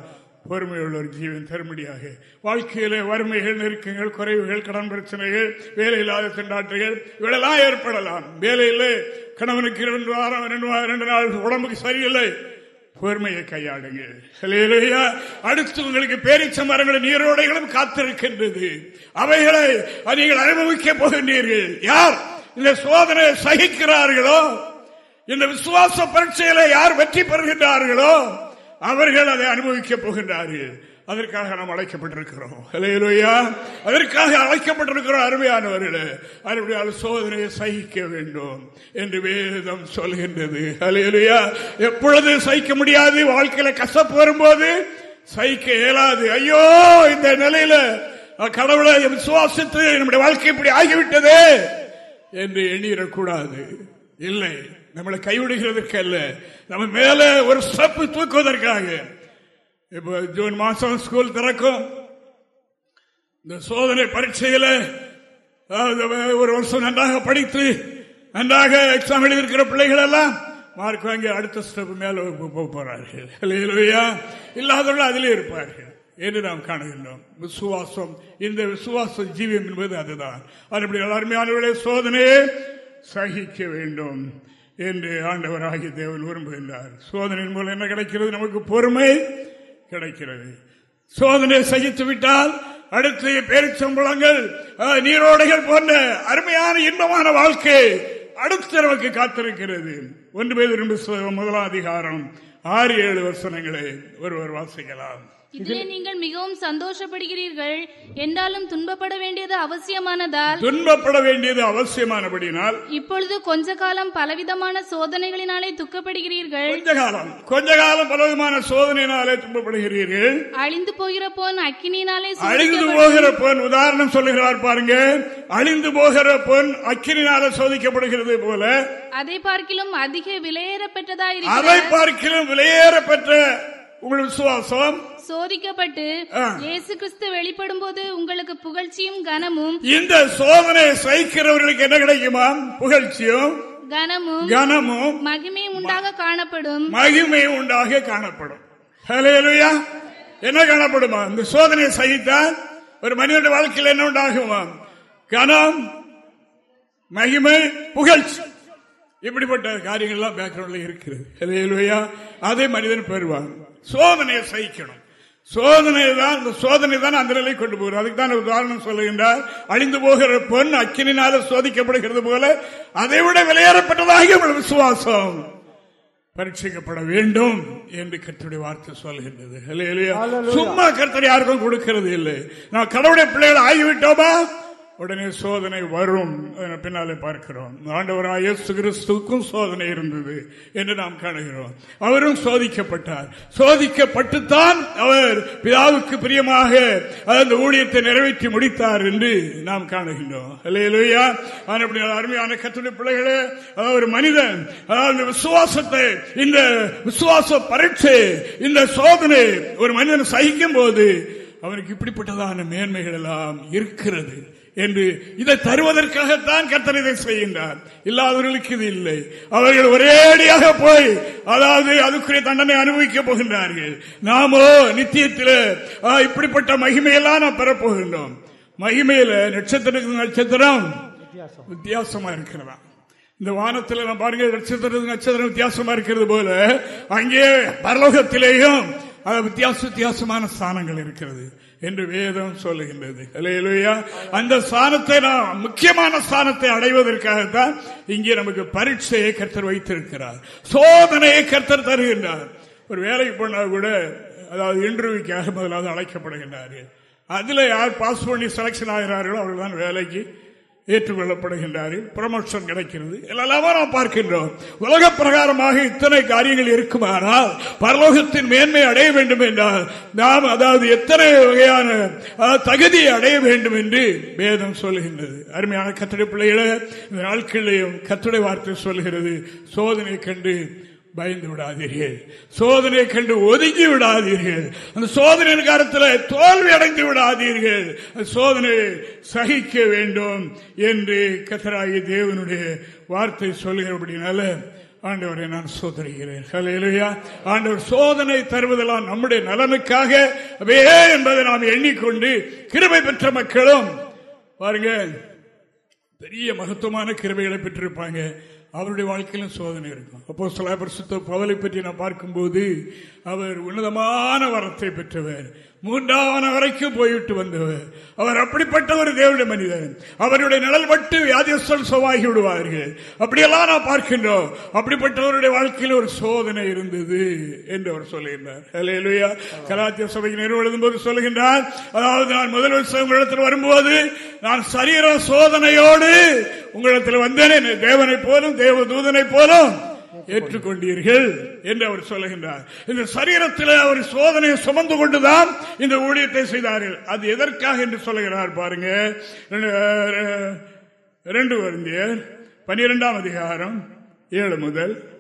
பொறுமையுள்ள ஒரு ஜீவன் தரும்படியாக. வாழ்க்கையில வறுமைகள் நெருக்கங்கள் குறைவுகள் கடன் பிரச்சனைகள் வேலை இல்லாத திண்டாட்டுகள் இவையெல்லாம் ஏற்படலாம். வேலையில் கணவனுக்கு இரண்டு வாரம் ரெண்டு வாரம் ரெண்டு நாள் உடம்புக்கு சரியில்லை. பொறுமையை கையாளுங்கள். அடுத்து உங்களுக்கு பேரிச்ச மரங்களும் நீரோடைகளும் காத்திருக்கின்றது. அவைகளை நீங்கள் அனுபவிக்க போகின்றீர்கள். யார்? இந்த சோதனை சகிக்கிறார்களோ? இந்த விசுவாச பரீட்சையில யார் வெற்றி பெறுகின்றார்களோ அவர்கள் அதை அனுபவிக்கப் போகின்றார்கள். அதற்காக நாம் அழைக்கப்பட்டிருக்கிறோம். ஹல்லேலூயா. அதற்காக அழைக்கப்பட்டிருக்கிறோம் அருமையானவர்களே அருமையான சோதனையை சகிக்க வேண்டும் என்று வேதம் சொல்கின்றது. ஹல்லேலூயா. எப்பொழுது சகிக்க முடியாது? வாழ்க்கையில கசப்பு வரும்போது சகிக்க இயலாது. ஐயோ இந்த நிலையில கடவுளை விசுவாசித்து நம்முடைய வாழ்க்கை இப்படி ஆகிவிட்டதே. என்று எண்ணிடக்கூடாது. இல்லை நம்மளை கைவிடுகிறதற்கு அல்ல நம்ம மேல ஒரு ஸ்டெப் தூக்குவதற்காக. இப்ப ஜூன் மாசம் ஸ்கூல் திறக்கும். இந்த சோதனை பரீட்சையில ஒரு வருஷம் நன்றாக படித்து நன்றாக எக்ஸாம் எழுதியிருக்கிற பிள்ளைகள் எல்லாம் மார்க் வாங்கி அடுத்த ஸ்டெப் மேல போகிறார்கள் போறார்கள். இல்லாதவர்கள் அதிலே இருப்பார்கள். என்று நாம் காணுகின்றோம். விசுவாசம் இந்த விசுவாச ஜீவியம் என்பது அதுதான். அதுபடி அருமையானவர்களே சோதனையே சகிக்க வேண்டும் என்று ஆண்டவராகிய தேவன் விரும்புகின்றார். சோதனையின் மூலம் என்ன கிடைக்கிறது? நமக்கு பொறுமை கிடைக்கிறது. சோதனை சகித்து விட்டால் அடுத்து பேரிச்சம்பளங்கள் நீரோடைகள் போன்ற அருமையான இன்பமான வாழ்க்கை அடுத்து நமக்கு காத்திருக்கிறது. ஒன்று பேர் முதலாம் அதிகாரம் ஆறு ஏழு வசனங்களை ஒருவர் வாசிக்கலாம். இதிலே நீங்கள் மிகவும் சந்தோஷப்படுகிறீர்கள். என்றாலும் துன்பப்பட வேண்டியது அவசியமானதால். துன்பப்பட வேண்டியது அவசியமானபடினால் இப்பொழுது கொஞ்ச காலம் பலவிதமான சோதனைகளினாலே துக்கப்படுகிறீர்கள். கொஞ்ச காலம் கொஞ்ச காலம் பலவிதமான சோதனையினாலே துன்பப்படுகிறீர்கள். அழிந்து போகிற பொன் அக்கினியினாலே அழிந்து. போகிற பொன் உதாரணம் சொல்லுகிறார் பாருங்க. அழிந்து போகிற பொன் அக்கினினால சோதிக்கப்படுகிறது போல. அதை பார்க்கிலும் அதிக விலையேற அதை பெற்றதாயிருக்கிற பார்க்கிலும் விலையேறப்பெற்ற உங்கள் விசுவாசம் சோதிக்கப்பட்டு. இயேசு கிறிஸ்து வெளிப்படும் போது உங்களுக்கு புகழ்ச்சியும் கனமும் இந்த சோதனை சகிக்கிறவர்களுக்கு என்ன கிடைக்குமா? புகழ்ச்சியும் கனமும் கனமும் மகிமையும் உண்டாக காணப்படும். மகிமை உண்டாக காணப்படும். என்ன காணப்படுமா? இந்த சோதனை சகித்தால் ஒரு மனிதனுடைய வாழ்க்கையில் என்ன உண்டாகுமா? கனம் மகிமை புகழ்ச்சி. இப்படிப்பட்ட காரியங்கள்லாம் பேக்ரவுண்ட்ல இருக்கிறது. அதை மனிதன் பெறுவான் சோதனையை சகிக்கணும். சோதனை தான் இந்த சோதனை தான் அந்த நிலை கொண்டு போகிறது அதுக்கு தான் உதாரணம் சொல்லுகின்றார். அழிந்து போகிற பொன் அக்கினினால சோதிக்கப்படுகிறது போல அதை விட விலையேறப்பட்டதாக உங்கள் விசுவாசம் பரீட்சிக்கப்பட வேண்டும் என்று கர்த்தருடைய வார்த்தை சொல்கின்றது. சும்மா கர்த்தர் யாருக்கும் கொடுக்கிறது இல்லை. நான் கடவுளுடைய பிள்ளைகள் ஆகிவிட்டோமா? உடனே சோதனை வரும் பின்னாலே பார்க்கிறோம். ஆண்டவராக இயேசு கிறிஸ்துவுக்கும் சோதனை இருந்தது என்று நாம் காணுகிறோம். அவரும் சோதிக்கப்பட்டார். சோதிக்கப்பட்டுத்தான் அவர் பிதாவுக்கு பிரியமாக அந்த ஊழியத்தை நிறைவேற்றி முடித்தார் என்று நாம் காணுகின்றோம். அல்லேலூயா அப்படி அருமையான கத்துடைய பிள்ளைகளே அதாவது ஒரு மனிதன் அதாவது விசுவாசத்தை இந்த விசுவாச பரீட்சை இந்த சோதனை ஒரு மனிதன் சகிக்கும் போது அவனுக்கு இப்படிப்பட்டதான மேன்மைகள் எல்லாம் இருக்கிறது. என்று இதை தருவதற்காகத்தான் கர்த்தர் இதை செய்கின்றார். இல்லாதவர்களுக்கு இது இல்லை. அவர்கள் ஒரேடியாக போய் அதாவது அதுக்குரிய தண்டனை அனுபவிக்க போகின்றார்கள். நாமோ நித்தியத்தில் இப்படிப்பட்ட மகிமையெல்லாம் நாம் பெறப்போகின்றோம். மகிமையில நட்சத்திரத்துக்கு நட்சத்திரம் வித்தியாசமா இருக்கிறதா? இந்த வானத்தில் நான் பாருங்க நட்சத்திரம் நட்சத்திரம் வித்தியாசமா இருக்கிறது போல அங்கே பரலோகத்திலேயும் வித்தியாச வித்தியாசமான ஸ்தானங்கள் இருக்கிறது. என்று வேதம் சொல்லுகின்றது. அல்லேலூயா. அந்த ஸ்தானத்தை நாம் முக்கியமான ஸ்தானத்தை அடைவதற்காகத்தான் இங்கே நமக்கு பரீட்சையை கர்த்தர் வைத்திருக்கிறார். சோதனையை கர்த்தர் தருகின்றார். ஒரு வேலைக்கு போனால் கூட அதாவது இன்டர்வியூக்காக முதலாவது அழைக்கப்படுகின்றார்கள். அதுல யார் பாஸ் பண்ணி செலக்ஷன் ஆகிறார்களோ அவர்கள் தான் வேலைக்கு ஏற்றுக்கொள்ளப்படுகின்றார்கள் ப்ரமோஷன் கிடைக்கிறது. எல்லாமே நாம் பார்க்கின்றோம். உலக பிரகாரமாக இத்தனை காரியங்கள் இருக்குமானால் பரலோகத்தின் மேன்மை அடைய வேண்டும் என்றால் நாம் அதாவது எத்தனை வகையான தகுதியை அடைய வேண்டும் என்று வேதம் சொல்லுகின்றது. அருமையான கத்தடை பிள்ளைகளை இந்த நாட்களிலேயும் கத்தடை வார்த்தை சொல்கிறது சோதனை கண்டு பயந்து விடாதீர்கள். சோதனையை கண்டு ஒதுங்கி விடாதீர்கள். அந்த சோதனையின் காலத்தில் தோல்வி அடைந்து விடாதீர்கள். சோதனை சகிக்க வேண்டும் என்று கத்தராகி தேவனுடைய வார்த்தை சொல்கிறபடினால ஆண்டவரை நான் சோதனைகிறேன். ஹலையிலையா ஆண்டவர் சோதனை தருவதெல்லாம் நம்முடைய நலனுக்காக. அவையே என்பதை நாம் எண்ணிக்கொண்டு கிருமை பெற்ற மக்களும் பாருங்க பெரிய மகத்துவமான கிருமைகளை பெற்றிருப்பாங்க. அவருடைய வாழ்க்கையிலும் சோதனை இருக்கும். அப்போ சில பரிசுத்த பவலை பற்றி நான் பார்க்கும்போது அவர் உன்னதமான வரத்தை பெற்றவர். மூன்றாவது வரைக்கும் போய்விட்டு வந்தவர். அவர் அப்படிப்பட்ட ஒரு தேவனுடைய மனிதன் அவருடைய நிழல் பட்டு வியாதியஸ்தல் சோவாகி விடுவார்கள். அப்படியெல்லாம் நான் பார்க்கின்றோம். அப்படிப்பட்டவருடைய வாழ்க்கையில் ஒரு சோதனை இருந்தது என்று அவர் சொல்லுகின்றார். கலாத்திய சபைக்கு நிறுவனம் போது சொல்லுகின்றார். அதாவது நான் முதல் வருஷம் உங்களிடத்தில் வரும்போது நான் சரீர சோதனையோடு உங்களிடத்தில் வந்தேன். தேவனை போலும் தேவ தூதனை போலும். ஏற்றுக்கொண்டீர்கள் என்று அவர் சொல்லுகின்றார். இந்த சரீரத்தில் அவர் சோதனையை சுமந்து கொண்டுதான் இந்த ஊழியத்தை செய்தார்கள். அது எதற்காக என்று சொல்லுகிறார் பாருங்க. ரெண்டு வருந்தியர் பனிரெண்டாம் அதிகாரம் ஏழு முதல்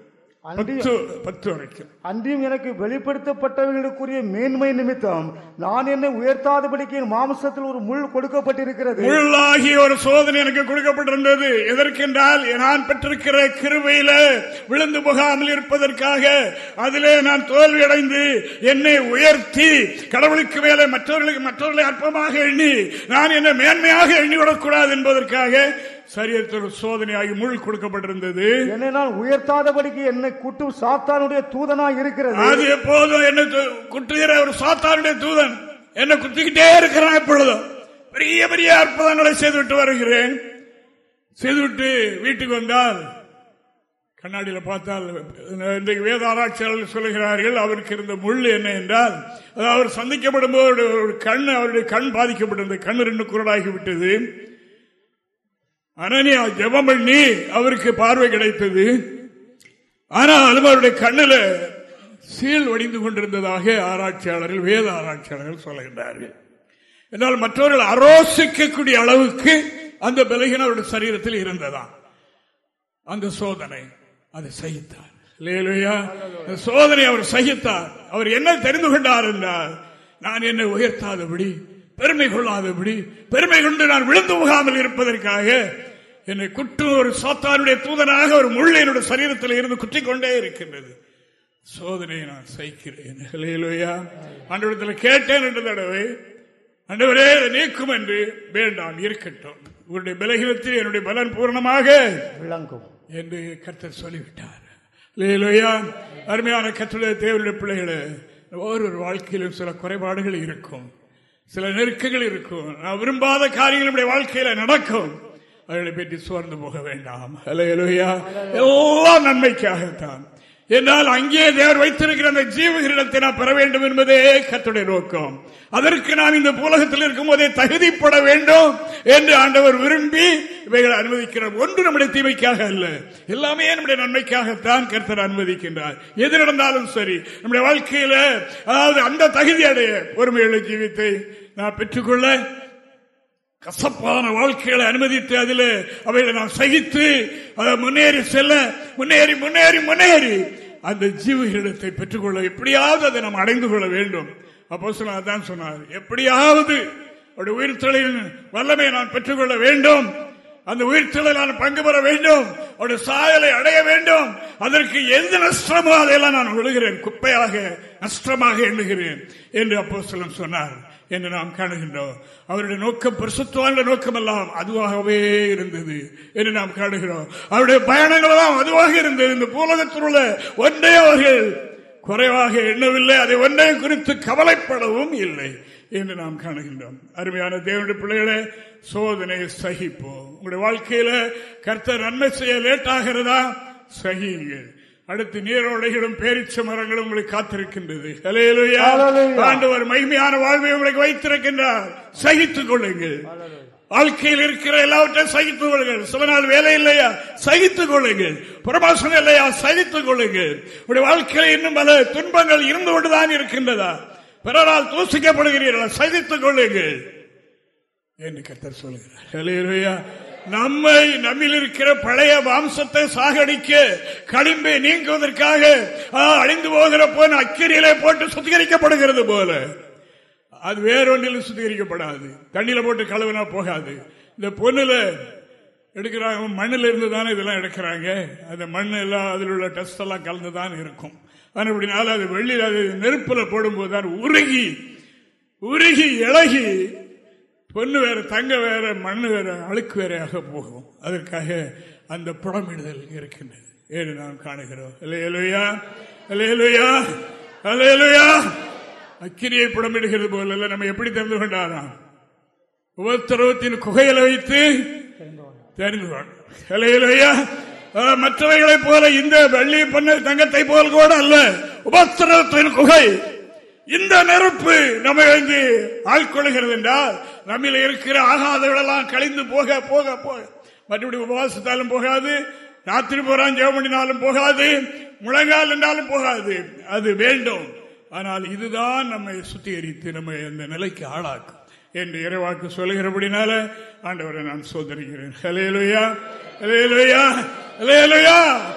அன்றியும் எனக்கு வெளிப்படுத்தப்பட்டவர்களுக்குரிய மேன்மை நிமித்தம் நான் என்னை உயர்த்தாதபடிக்கு என் மாம்சத்தில் ஒரு முள் கொடுக்கப்பட்டிருக்கிறது. முள்ளாகிய ஒரு சோதனை எனக்கு கொடுக்கப்பட்டிருந்தது. எதற்கென்றால் நான் பெற்றிருக்கிற கிருவையில விழுந்து போகாமல் இருப்பதற்காக அதிலே நான் தோல்வி அடைந்து என்னை உயர்த்தி கடவுளுக்கு மேலே மற்றவர்களுக்கு மற்றவர்களை அற்பமாக எண்ணி நான் என்னை மேன்மையாக எண்ணிவிடக்கூடாது என்பதற்காக சரியத்தில் சோதனையாகி முள் கொடுக்கப்பட்டிருந்தது. என்னை நான் உயர்த்தாதபடிக்கு என்னை குட்டும் சாத்தானுடைய தூதனா இருக்கிறது. அது எப்போதும் என்ன குட்டுகிற ஒரு சாத்தானுடைய தூதன். என்ன குத்திக்கிட்டே இருக்கிறான் எப்பொழுதும் பெரிய பெரிய அற்புதங்களை செய்துவிட்டு வருகிறேன். செய்துவிட்டு வீட்டுக்கு வந்தால் கண்ணாடியில் பார்த்தால் இன்றைக்கு வேத ஆராய்ச்சியாளர்கள் சொல்லுகிறார்கள் அவருக்கு இருந்த முள் என்ன என்றால் அவர் சந்திக்கப்படும் போது கண் அவருடைய கண் பாதிக்கப்பட்டிருந்தது. கண் ரெண்டு குரடாகிவிட்டது அனனியா ஜபம் பண்ணி அவருக்கு பார்வை கிடைத்தது. ஆனால் அவருடைய கண்ணில் சீல் வடிந்து கொண்டிருந்ததாக ஆராய்ச்சியாளர்கள் வேத ஆராய்ச்சியாளர்கள் சொல்லுகின்றார்கள். என்றால் மற்றவர்கள் அரோசிக்கக்கூடிய அளவுக்கு அந்த பலகீனம் அவருடைய சரீரத்தில் இருந்ததா? அந்த சோதனை அதை சகித்தார். சோதனை அவர் சகித்தார். அவர் என்ன தெரிந்து கொண்டார் என்றால் நான் என்னை உயர்த்தாதபடி பெருமை கொள்ளாதபடி பெருமை கொண்டு நான் விழுந்து முகாமல் இருப்பதற்காக என்னை குற்று ஒரு சாத்தானுடைய தூதனாக ஒரு முள் என்னுடைய சரீரத்தில் இருந்து குற்றிக் கொண்டே இருக்கின்றது. சோதனையை நான் சைக்கிறேன் அன்றிடத்தில் கேட்டேன் என்ற தடவை. அண்டவரே நீக்கும் என்று வேண்டாம் இருக்கட்டும். உங்களுடைய பலகீனத்தில் என்னுடைய பலன் பூர்ணமாக விளங்கும். என்று கர்த்தர் சொல்லிவிட்டார். லேலோயா அருமையான கற்றுடைய தேவருடைய பிள்ளைகளை ஒவ்வொரு வாழ்க்கையிலும் சில குறைபாடுகள் இருக்கும். சில நெருக்கங்கள் இருக்கும். நான் விரும்பாத காரியங்கள் நம்முடைய வாழ்க்கையில நடக்கும். அவர்களை பற்றி சோர்ந்து போக வேண்டாம். எல்லாம் நன்மைக்காகத்தான். என்றால் அங்கே தேவர் வைத்திருக்கிற அந்த ஜீவகிரீடத்தை நான் பெற வேண்டும் என்பதே கத்துடைய நோக்கம். அதற்கு நாம் இந்த புலகத்தில் இருக்கும் போதே தகுதிப்பட வேண்டும் என்று ஆண்டவர் விரும்பி இவைகளை அனுமதிக்கிறார் ஒன்று நம்முடைய தீமைக்காக அல்ல. எல்லாமே நம்முடைய நன்மைக்காகத்தான் கருத்தர் அனுமதிக்கின்றார். எது நடந்தாலும் சரி நம்முடைய வாழ்க்கையில அதாவது அந்த தகுதி அடைய பொறுமையுள்ள ஜீவித்தை நான் பெற்றுக்கொள்ள கசப்பான வாழ்க்கைகளை அனுமதித்து அதில் அவைகளை நாம் சகித்து அதை முன்னேறி செல்ல முன்னேறி முன்னேறி முன்னேறி அந்த ஜீவகிடத்தை பெற்றுக்கொள்ள எப்படியாவது அதை நாம் அடைந்து கொள்ள வேண்டும். அப்போ தான் சொன்னார். எப்படியாவது அவருடைய உயிர்த்தலையின் வல்லமை நான் பெற்றுக்கொள்ள வேண்டும். அந்த உயிர்த்தலை நான் பங்கு பெற வேண்டும். அவருடைய சாயலை அடைய வேண்டும். அதற்கு எந்த நஷ்டமோ அதையெல்லாம் நான் விழுகிறேன். குப்பையாக நஷ்டமாக எண்ணுகிறேன் என்று அப்போ சொன்னார். என்று நாம் காணுகின்றோம். அவருடைய நோக்கம் பரிசுத்தவான நோக்கம் எல்லாம் அதுவாகவே இருந்தது என்று நாம் காணுகிறோம். அவருடைய பயணங்கள் எல்லாம் அதுவாக இருந்தது. இந்த பூலகத்தில் உள்ள ஒன்றே அவர்கள் குறைவாக எண்ணவில்லை. அதை ஒன்றையும் குறித்து கவலைப்படவும் இல்லை என்று நாம் காணுகின்றோம். அருமையான தேவனுடைய பிள்ளைகளை சோதனை சகிப்போம். உங்களுடைய வாழ்க்கையில கருத்தர் நன்மை செய்ய லேட்டாகிறதா? சகியுங்கள். அடுத்து நீரோடைகளும் பேரிச்ச மரங்களும் உங்களுக்கு காத்திருக்கின்றது. ஆண்டவர் மகிமையான வாழ்வை உங்களுக்கு வைத்திருக்கின்றார். சகித்துக் கொள்ளுங்கள். வாழ்க்கையில் இருக்கிற எல்லாவற்றையும் சகித்துக் கொள்ளுங்கள். நாள் வேலை இல்லையா? சகித்துக் கொள்ளுங்கள். புறமாசனம் இல்லையா? சகித்துக் கொள்ளுங்கள். உடைய வாழ்க்கையில் இன்னும் பல துன்பங்கள் இருந்து கொண்டுதான் இருக்கின்றதா? பிறரால் தூசிக்கப்படுகிறீர்களா? சகித்துக் கொள்ளுங்கள். என்று கத்தர் சொல்லுகிறார். நம்மை நம்மில் இருக்கிற பழைய வம்சத்தை சாகடிக்க களிம்பை நீங்குவதற்காக அழிந்து போகிற போன அக்கிரியிலே போட்டு சுத்திகரிக்கப்படுகிறது போல. அது வேறொன்றிலும் சுத்திகரிக்கப்படாது. தண்ணியில போட்டு கழுவினா போகாது. இந்த பொண்ணுல எடுக்கிறாங்க மண்ணில் இருந்து தானே இதெல்லாம் எடுக்கிறாங்க. அந்த மண் எல்லாம் அதில் உள்ள டஸ்ட் எல்லாம் கலந்துதான் இருக்கும். அப்படினால அது வெள்ளி அது நெருப்புல போடும்போது தான் உருகி உருகி இழகி பொண்ணு வேற தங்க வேற மண் வேற அழுக்கு வேறையாக போகும். அதற்காக அந்த புடமிடுதல் இருக்கின்றது. ஏன்னு நாம் காணுகிறோம். இல்லையலுயா இல்லையலுயா இல்லையா அக்கிரியை புடமிடுகிறது போல நம்ம எப்படி தெரிந்து கொண்டாராம்? உபத்திரவத்தின் குகையில வைத்து தெரிந்து மற்றவைகளை போல இந்த வெள்ளி பண்ண தங்கத்தை போல் கூட அல்ல. உபத்திரவத்தின் குகை. இந்த நெருப்பு நம்ம வந்து ஆட்கொள்கிறது என்றால் நம்மில இருக்கிற ஆகாதவளெல்லாம் கழிந்து போக போக போக. மற்றபடி உபவாசத்தாலும் போகாது ராத்திரி போறான் ஜெவமணினாலும் போகாது முழங்கால் என்றாலும் போகாது. அது வேண்டும். ஆனால் இதுதான் நம்மை சுத்திகரித்து நம்மை அந்த நிலைக்கு ஆளாக்கும். என்று இறைவாக்கு சொல்லுகிறபடினால ஆண்டவரை நான் சோதரிக்கிறேன்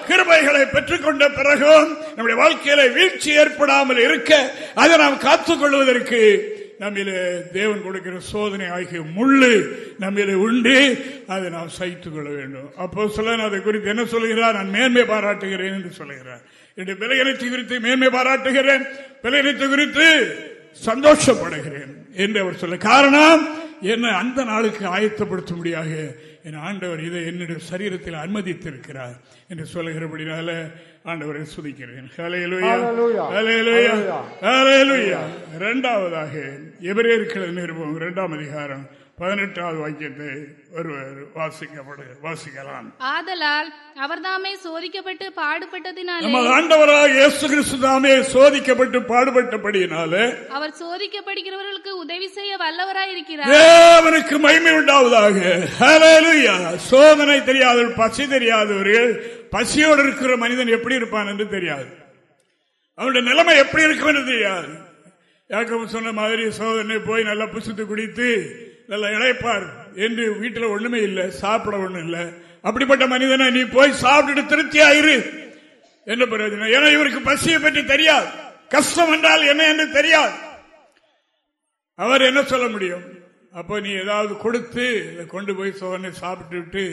கிருபைகளை பெற்றுக்கொண்ட பிறகும் நம்முடைய வாழ்க்கையில வீழ்ச்சி ஏற்படாமல் இருக்க அதை நாம் காத்துக்கொள்வதற்கு நம்மிலே தேவன் கொடுக்கிற சோதனை ஆகிய முள்ளு நம்மிலே உண்டு. அதை நாம் சகித்துக் கொள்ள வேண்டும். அப்போ சொல்ல அதை குறித்து என்ன சொல்லுகிறார்? நான் மேன்மை பாராட்டுகிறேன் என்று சொல்லுகிறார். என்னுடைய விலையனைத்து குறித்து மேன்மை பாராட்டுகிறேன். விலையனைத்து குறித்து சந்தோஷப்படுகிறேன் என்று அவர் சொல்ல காரணம் என்ன அந்த நாளுக்கு ஆயத்தப்படுத்தும்படியாக என் ஆண்டவர் இதை என்னுடைய சரீரத்தில் அனுமதித்திருக்கிறார் என்று சொல்லுகிறபடினால ஆண்டவரை சுதிக்கிறேன் இரண்டாவதாக எவரேற்கிற நிருபம் இரண்டாம் அதிகாரம் பதினெட்டாவது வாக்கியத்தை ஒருவர் வாசிக்கப்படு வாசிக்கலாம். ஆதலால் அவர் தாமே சோதிக்கப்பட்டு பாடுபட்டதினாலே நம்ம ஆண்டவராக இயேசு கிறிஸ்து தாமே சோதிக்கப்பட்டு பாடுபட்டபடியினாலே அவர் சோதிக்கப்படுகிறவர்களுக்கு உதவி செய்ய வல்லவராய் இருக்கிறார். தேவனுக்கு மகிமை உண்டாவதாக. சோதனை தெரியாதவர்கள் பசி தெரியாதவர்கள் பசியோடு இருக்கிற மனிதன் எப்படி இருப்பான் என்று தெரியாது. அவனுடைய நிலைமை எப்படி இருக்கும் என்று தெரியாது. யாக்கம் சொன்ன மாதிரி சோதனை போய் நல்லா புசுத்து குடித்து நல்லா இழைப்பார் என்று வீட்டில் ஒண்ணுமே இல்லை சாப்பிட ஒண்ணும் இல்லை. அப்படிப்பட்ட மனிதனை நீ போய் சாப்பிட்டுட்டு திருப்தி ஆயிரு என்ன பிரயோஜனம்? ஏன்னா இவருக்கு பசியை பற்றி தெரியாது. கஷ்டம் என்றால் என்ன என்று தெரியாது. அவர் என்ன சொல்ல முடியும்? அப்போ நீ ஏதாவது கொடுத்து இதை கொண்டு போய் சோதனை சாப்பிட்டு விட்டு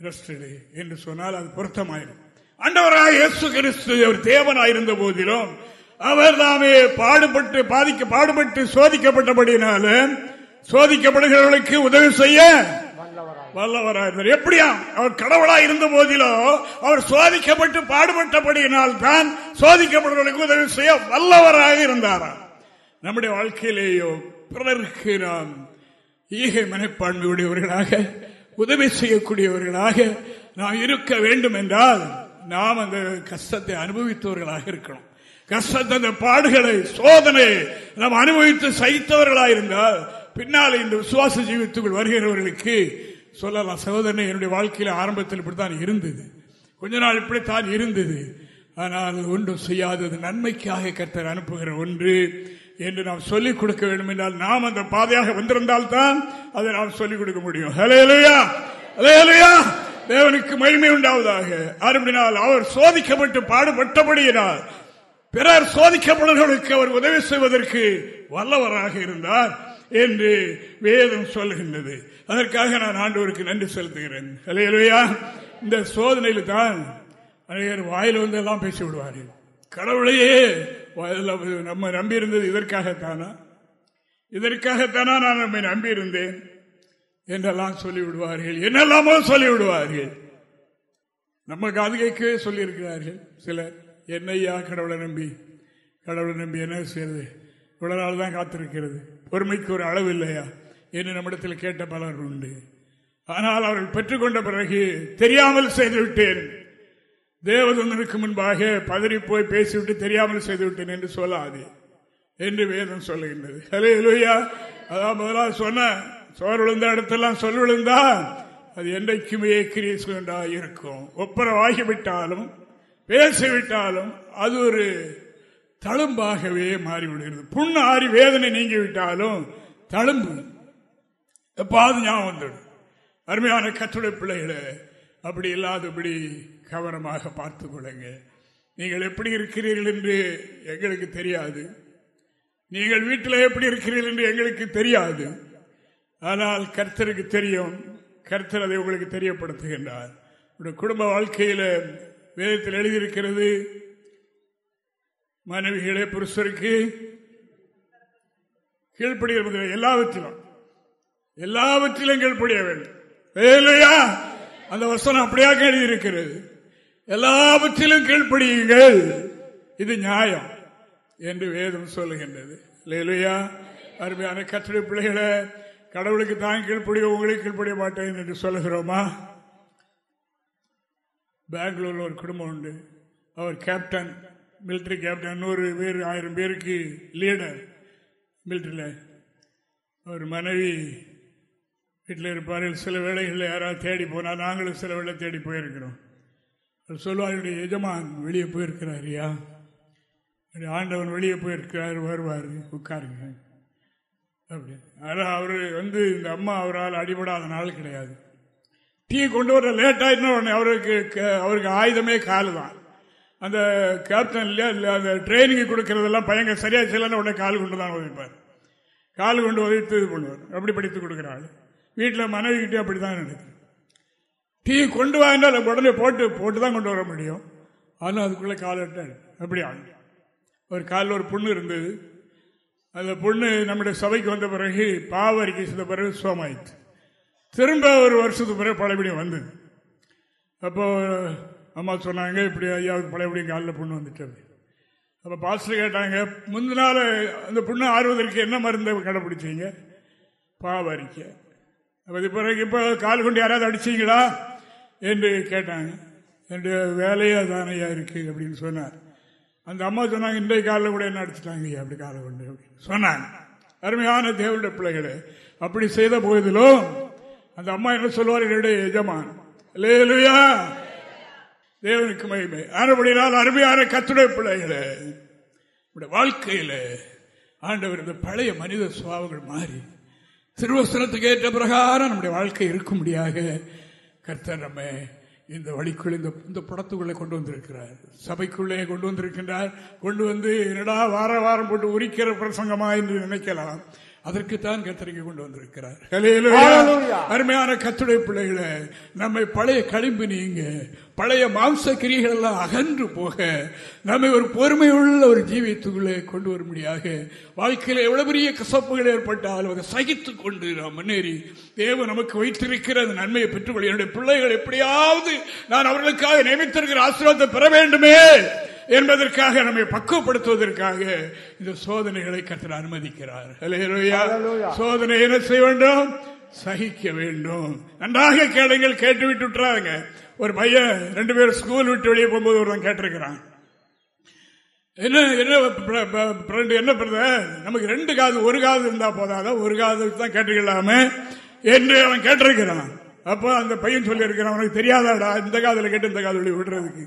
ரெஸ்ட் என்று சொன்னால் அது பொருத்தமாயிரும். அண்டவராக இயேசு கிறிஸ்து அவர் தேவனாயிருந்த போதிலும் அவர் தாமே பாடுபட்டு பாதிக்க பாடுபட்டு சோதிக்கப்பட்டபடினாலும் சோதிக்கப்படுகிறவர்களுக்கு உதவி செய்ய வல்லவராயிருந்தார் எப்படியா? அவர் கடவுளா இருந்த போதிலும் அவர் சோதிக்கப்பட்டு பாடுபட்டபடியினால் தான் சோதிக்கப்படுறவர்களுக்கு உதவி செய்ய வல்லவராக இருந்தாரா? நம்முடைய வாழ்க்கையிலேயோ பிறருக்கு நாம் ஈகை மனப்பான்மையுடையவர்களாக உதவி செய்யக்கூடியவர்களாக நாம் இருக்க வேண்டும் என்றால் நாம் அந்த கஷ்டத்தை அனுபவித்தவர்களாக இருக்கணும். கஷ்டத்தை அந்த பாடுகளை சோதனை நாம் அனுபவித்து சகித்தவர்களாயிருந்தால் பின்னால் இந்த விசுவாச ஜீவித்துக்குள் வருகிறவர்களுக்கு சொல்லலாம் சகோதரனை என்னுடைய வாழ்க்கையில் ஆரம்பத்தில் இப்படித்தான் இருந்தது. கொஞ்ச நாள் இப்படித்தான் இருந்தது. ஆனால் ஒன்றும் செய்யாதது நன்மைக்காக கர்த்தர் அனுப்புகிற ஒன்று என்று நாம் சொல்லிக் கொடுக்க வேண்டும் என்றால் நாம் அந்த பாதையாக வந்திருந்தால் தான் அதை நாம் சொல்லிக் கொடுக்க முடியும். தேவனுக்கு மகிமை உண்டாவதாக. அப்படினால் அவர் சோதிக்கப்பட்டு பாடுபட்டபடியினால் பிறர் சோதிக்கப்படுவர்களுக்கு அவர் உதவி செய்வதற்கு வல்லவராக இருந்தார். என்று வேதம் சொல்லுகின்றது. அதற்காக நான் ஆண்டவருக்கு நன்றி செலுத்துகிறேன். அலையலையா இந்த சோதனையில் தான் அநேகர் வாயில் வந்து எல்லாம் பேசி விடுவார்கள். கடவுளையே நம்ம நம்பி இருந்தது இதற்காகத்தானா? இதற்காகத்தானா நான் நம்மை நம்பியிருந்தேன் என்றெல்லாம் சொல்லிவிடுவார்கள் என்னெல்லாமோ சொல்லிவிடுவார்கள் நம்ம காதுகைக்கு சொல்லியிருக்கிறார்கள். சிலர் என்னையா கடவுளை நம்பி? கடவுளை நம்பி என்ன செய்யறது இவ்வளவு நாள் தான் காத்திருக்கிறது. பொறுமைக்கு ஒரு அளவு இல்லையா? என்று நம்மிடத்தில் கேட்ட பலர் உண்டு. ஆனால் அவர்கள் பெற்றுக்கொண்ட பிறகு தெரியாமல் செய்துவிட்டேன். தேவதந்தனுக்கு முன்பாக பதறி போய் பேசிவிட்டு தெரியாமல் செய்துவிட்டேன் என்று சொல்லாது என்று வேதம் சொல்லுகின்றது. ஹலே லூயா அதான் முதலாவது சொன்ன சோர் விழுந்த இடத்தெல்லாம் சொல் விழுந்தா அது என்றைக்குமே கிரியசுண்டாக இருக்கும். ஒப்புரவாகிவிட்டாலும் பேசிவிட்டாலும் அது ஒரு தழும்பாகவே மாறிவிடுகிறது. புண்ணு ஆறி வேதனை நீங்கி விட்டாலும் தழும்பு. எப்பாவது ஞாபகம் வந்துடும். அருமையான கற்றுடை பிள்ளைகளை அப்படி இல்லாதபடி கவனமாக பார்த்து கொள்ளுங்க. நீங்கள் எப்படி இருக்கிறீர்கள் என்று எங்களுக்கு தெரியாது. நீங்கள் வீட்டில் எப்படி இருக்கிறீர்கள் என்று எங்களுக்கு தெரியாது. ஆனால் கர்த்தருக்கு தெரியும். கர்த்தர் அதை உங்களுக்கு தெரியப்படுத்துகின்றார். குடும்ப வாழ்க்கையில் வேதத்தில் எழுதியிருக்கிறது மனைவிகளே புருஷருக்கு கீழ்ப்படுகிறது எல்லாவற்றிலும் எல்லாவற்றிலும் கீழ்ப்படிய வேண்டும். வேலையா அந்த வசனம் அப்படியாக எழுதியிருக்கிறது? எல்லாவற்றிலும் கீழ்ப்படியுங்கள். இது நியாயம் என்று வேதம் சொல்லுகின்றது. இல்லையா அருமையான கற்றடை பிள்ளைகளை கடவுளுக்கு தான் கீழ்ப்படிய உங்களுக்கு கீழ்ப்படிய மாட்டேன் என்று சொல்லுகிறோமா? பெங்களூர்ல ஒரு குடும்பம் உண்டு. அவர் கேப்டன் மிலிட்டரி கேப்டன் நூறு பேர் ஆயிரம் பேருக்கு லீடர் மிலிட்டரியில் அவர் மனைவி வீட்டில் இருப்பார். சில வேளைகளில் யாராவது தேடி போனால் நாங்களும் சில வேலை தேடி போயிருக்கிறோம். அவர் சொல்லுவார் எஜமான் வெளியே போயிருக்கிறார் ஐயா. ஆண்டவன் வெளியே போயிருக்கிறார் வருவார் உட்காருங்க. அப்படி. ஆனால் அவர் வந்து இந்த அம்மா அவரால் அடிபடாத நாள் கிடையாது. டீ கொண்டு வர லேட் உடனே அவருக்கு அவருக்கு ஆயுதமே காலு தான் அந்த கேப்டன் இல்லையா அந்த ட்ரைனிங் கொடுக்கறதெல்லாம் பயங்கர சரியா செய்யலன்னு உடனே கால் கொண்டு தான் உதவிப்பார். கால் கொண்டு உதவித்து இது பண்ணுவார். அப்படி படித்து கொடுக்குறாள். வீட்டில் மனைவி கிட்டே அப்படிதான் நடக்குது. டீ கொண்டு வாங்கினால் உடனே போட்டு போட்டு தான் கொண்டு வர முடியும். ஆனால் அதுக்குள்ளே கால் எட்டாள் அப்படி ஆகும் ஒரு காலில் ஒரு புண்ணு இருந்தது. அந்த பொண்ணு நம்முடைய சபைக்கு வந்த பிறகு பாவரிக்கை செய்த பிறகு சோமாயிற்று திரும்ப ஒரு வருஷத்துக்கு பிறகு பழபடியும் வந்தது. அப்போது அம்மா சொன்னாங்க இப்படி ஐயாவுக்கு பழையபடியும் காலில் பொண்ணு வந்துட்டது. அப்போ பாஸ்டர் கேட்டாங்க முந்தின நாள் அந்த பொண்ணு ஆறுவதற்கு என்ன மருந்தை கடைப்பிடிச்சீங்க பாவரிக்க. அப்போ பிறகு இப்போ கால் கொண்டு யாராவது அடிச்சீங்களா? என்று கேட்டாங்க. என்னுடைய வேலையாக தானையா இருக்கு அப்படின்னு சொன்னார். அந்த அம்மா சொன்னாங்க இன்றைய காலில் கூட என்ன அடிச்சுட்டாங்க அப்படி காலை கொண்டு அப்படின்னு சொன்னாங்க. அருமையான தேவனுடைய பிள்ளைகளை அப்படி செய்த போதிலும் அந்த அம்மா என்ன சொல்லுவார்? என்னுடைய எஜமான். இல்லையா தேவனுக்கு மகிமை. ஆனபடினால் அருமையான கத்துடைய பிள்ளைகளை வாழ்க்கையில ஆண்டவர் இந்த பழைய மனித சுவாவங்கள் மாறி திருவசனத்துக்கு ஏற்ற பிரகாரம் நம்முடைய வாழ்க்கை இருக்கும்படியாக கர்த்தர் நம்ம இந்த வழிக்குள் இந்த இந்த படத்துக்குள்ளே கொண்டு வந்திருக்கிறார். சபைக்குள்ளே கொண்டு வந்திருக்கின்றார். கொண்டு வந்து என்னடா வார வாரம் போட்டு உரிக்கிற பிரசங்கமா என்று நினைக்கலாம். அதற்குத்தான் கத்தரிக்கை கொண்டு வந்திருக்கிறார். அருமையான கத்துடை பிள்ளைகளை நம்மை பழைய களிம்பு நீங்க பழைய மாம்ச கிரிகள் எல்லாம் அகன்று போக நம்மை ஒரு பொறுமையுள்ள ஒரு ஜீவியத்துக்குள்ளே கொண்டு வரும்படியாக வாழ்க்கையில் எவ்வளவு பெரிய கசப்புகள் ஏற்பட்டாலும் அதை சகித்துக் கொண்டு நாம் முன்னேறி தேவ நமக்கு வைத்திருக்கிற அந்த நன்மையை பெற்றுக்கொள்ள என்னுடைய பிள்ளைகள் எப்படியாவது நான் அவர்களுக்காக நியமித்திருக்கிற ஆசீர்வாதத்தை பெற வேண்டுமே. என்பதற்காக நம்மை பக்குவப்படுத்துவதற்காக இந்த சோதனைகளை கற்று அனுமதிக்கிறார். சோதனை என்ன செய்ய வேண்டும்? சகிக்க வேண்டும். நன்றாக கேளுங்கள் கேட்டு விட்டு விட்டுறாங்க ஒரு பையன் ரெண்டு பேரும் ஸ்கூல் விட்டு வெளியே போகும்போது ஒருவன் கேட்டிருக்கிறான். என்ன என்ன என்ன நமக்கு ரெண்டு காது ஒரு காது இருந்தா போதாத ஒரு காது தான் கேட்டுக்கலாமே என்று அவன் கேட்டிருக்கிறான். அப்போ அந்த பையன் சொல்லி இருக்கிறான் அவனுக்கு தெரியாதாடா இந்த காதல கேட்டு இந்த காது விடுறதுக்கு.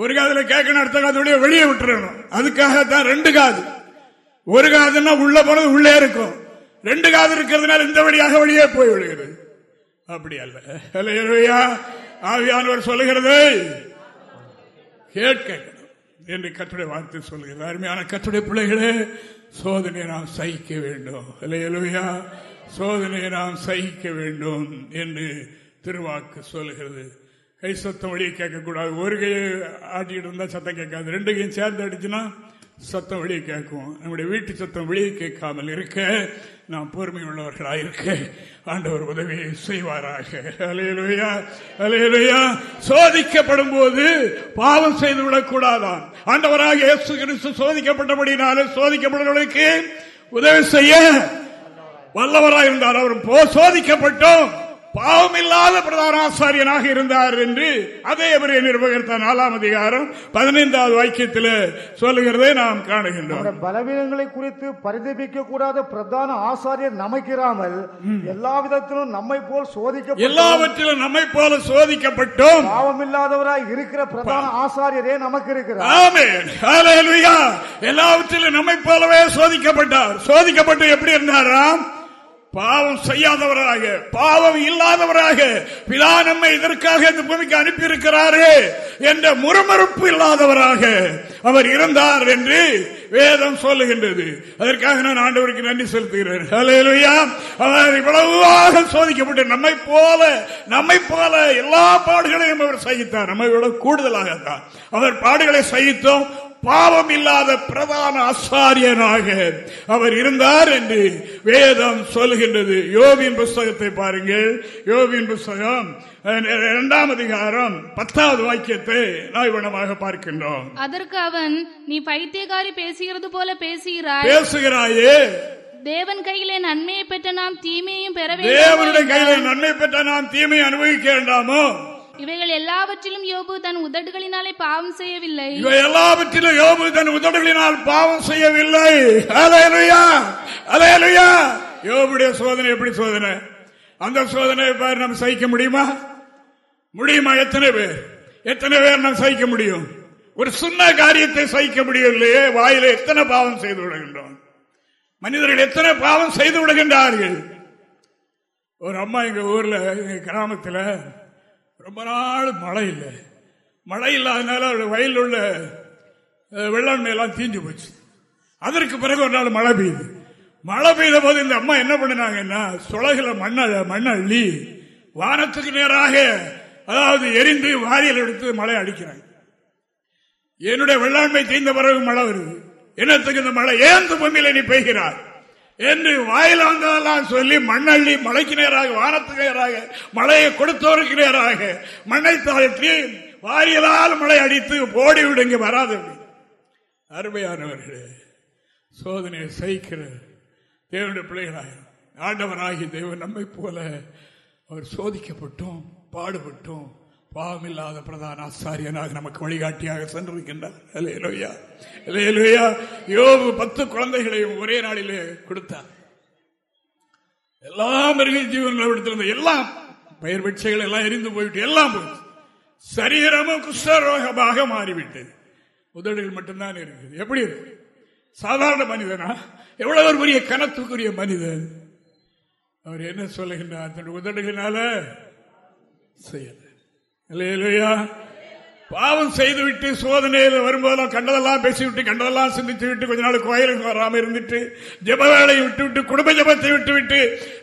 ஒரு காதல கேட்கணும் அடுத்த காதோடைய வெளியே விட்டுறணும். அதுக்காகத்தான் ரெண்டு காது. ஒரு காதுன்னா உள்ள போனது உள்ளே இருக்கும். ரெண்டு காது இருக்கிறதுனால இந்த வழியாக வெளியே போய் விடுகிறது அப்படி அல்ல. ஆவியானவர் சொல்லுகிறது கேட்க என்று கற்றுடைய வார்த்தை சொல்கிறது அருமையான கற்றுடைய பிள்ளைகளே சோதனை நாம் சகிக்க வேண்டும். இல்லையலுவையா சோதனையை நாம் சகிக்க வேண்டும் என்று திருவாக்கு சொல்லுகிறது. கை சத்தம் வெளியே கேட்கக்கூடாது. ஒரு கையை ஆட்டிக்கிட்டு இருந்தால் சத்தம் கேட்காது. ரெண்டு கையும் சேர்ந்து அடிச்சுன்னா சத்தம் வெளியே கேட்கும். நம்முடைய வீட்டு சத்தம் வெளியே கேட்காமல் இருக்க நாம் பொறுமை உள்ளவர்களாக இருக்க ஆண்டவர் உதவி செய்வாராக. அலையலுயா அலையலுயா சோதிக்கப்படும் போது பாவம் செய்து விடக்கூடாதான். ஆண்டவராக இயேசு கிறிஸ்து சோதிக்கப்பட்டபடினாலே சோதிக்கப்படுவதற்கு உதவி செய்ய வல்லவராக இருந்தார் அவர் சோதிக்கப்பட்டோம். பாவம் இல்லாத பிரதான ஆசாரியனாக இருந்தார் என்று அதே பெரிய நிர்வகர்த்த நாலாம் அதிகாரம் பதினைந்தாவது வாக்கியத்தில் சொல்லுகிறதை நாம் காணுகின்றோம். பலவீனங்களை குறித்து பரிதபிக்க கூடாத பிரதான ஆசாரியர் நமக்கிறாமல் எல்லா விதத்திலும் நம்மை போல் சோதிக்க எல்லாவற்றிலும் நம்மை போல சோதிக்கப்பட்டோம். பாவமில்லாதவராய் இருக்கிற பிரதான ஆசாரியரே நமக்கு இருக்கிறார். எல்லாவற்றிலும் நம்மை போலவே சோதிக்கப்பட்டார். சோதிக்கப்பட்டு எப்படி இருந்தாராம்? பாவம் செய்யாதவராக பாவம் இல்லாதவராக பிதா நம்மை இதற்காக இந்த பூமிக்கு அனுப்பியிருக்கிறாரே என்ற முறுமுறுப்பு இல்லாதவராக அவர் இருந்தார் என்று வேதம் சொல்லுகின்றது. அதற்காக நான் ஆண்டவருக்கு நன்றி செலுத்துகிறேன். அவர் இவ்வளவாக சோதிக்கப்பட்டு நம்மை போல நம்மை போல எல்லா பாடுகளையும் அவர் சகித்தார். நம்மை விட கூடுதலாகத்தான். அவர் பாடுகளை சகித்தோம் பாவம் இல்லாத பிரதான ஆசாரியனாக அவர் இருந்தார் என்று வேதம் சொல்கின்றது. யோபின் புஸ்தகத்தை பாருங்கள். யோபின் புஸ்தகம் இரண்டாம் அதிகாரம் பத்தாவது வாக்கியத்தை நாய்வனமாக பார்க்கின்றோம். அதற்கு அவன் நீ பைத்தியக்காரி பேசுகிறது போல பேசுகிறாய். பேசுகிறாயே. தேவன் கையிலே நன்மையை பெற்ற நாம் தீமையையும் பெற தேவனுடைய கையில நன்மை பெற்ற நாம் தீமை அனுபவிக்க வேண்டாமோ? இவைகள் எல்லாவற்றிலும் யோபு தன் உதடுகளினாலே பாவம் செய்யவில்லை. இவை எல்லாவற்றிலும் யோபு தன் உதடுகளினால் பாவம் செய்யவில்லை. அலையலுயா அலையலுயா யோபுடைய சோதனை எப்படி சோதனை? அந்த சோதனை பாரு நம்ம சகிக்க முடியுமா? முடியுமா? எத்தனை பேர்? எத்தனை பேர் நாம் சகிக்க முடியும்? ஒரு சின்ன காரியத்தை சகிக்க முடியவில்லையே வாயில எத்தனை பாவம் செய்து விடுகின்றோம்? மனிதர்கள் எத்தனை பாவம் செய்து விடுகின்றார்கள்? ஒரு அம்மா எங்க ஊர்ல எங்க கிராமத்துல ரொம்ப நாள் மழை இல்லை. மழை இல்லாதனால அவருடைய வயலில் உள்ள வெள்ளாண்மையெல்லாம் வெள்ளாண்மை எல்லாம் தீஞ்சு போச்சு. அதற்கு பிறகு ஒரு நாள் மழை பெய்யுது மழை பெய்த போது இந்த அம்மா என்ன பண்ணினாங்கன்னா சுளகுல மண்ண மண்ணள்ளி வானத்துக்கு நேராக அதாவது எரிந்து வாரியல் எடுத்து மழை அடிக்கிறாங்க. என்னுடைய வெள்ளாண்மை தீர்ந்த பிறகு மழை வருது. என்னத்துக்கு இந்த மழை? ஏன் இந்த பூமியில நீ பெய்கிறார் என்று வாயில் வந்ததெல்லாம் சொல்லி மண்ணள்ளி மழைக்கு நேராக வானத்துக்கு நேராக மழையை கொடுத்தவருக்கு நேராக மண்ணை தாழ்த்தி வாரியலால் மழை அடித்து ஓடி விடுங்க வராது. அருமையானவர்களே சோதனையை சகிக்கிற தேவனுடைய பிள்ளைகளாக ஆண்டவராகி தேவன் நம்மை போல அவர் சோதிக்கப்பட்டோம் பாடுபட்டோம். பாவமில்லாத பிரதான ஆசாரியனாக நமக்கு வழிகாட்டியாக சென்றிருக்கின்றார். யோபு பத்து குழந்தைகளையும் ஒரே நாளிலே கொடுத்தார். எல்லா மிருக ஜீவன்களை எடுத்திருந்த எல்லாம் பயிர் விட்சைகள் எல்லாம் எரிந்து போயிட்டு எல்லாம் போயிடுச்சு சரீரமும் குஷ்டரோகமாக மாறிவிட்டது உதடுகள் மட்டும்தான் இருக்குது. எப்படி இருக்கு? சாதாரண மனிதனா? எவ்வளவு ஒரு பெரிய கனத்துக்குரிய மனிதன்? அவர் என்ன சொல்லுகின்றார்? தன்னுடைய உதடுகளினால செய்யல. இல்லையா பாவம் செய்துவிட்டு சோதனையில் வரும்போதெல்லாம் கண்டதெல்லாம் பேசிவிட்டு கண்டதெல்லாம் சிந்தித்து விட்டு கொஞ்ச நாள் கோயிலுக்கு வராம இருந்துட்டு ஜப வேலையை விட்டு விட்டு குடும்ப ஜபத்தை விட்டு விட்டு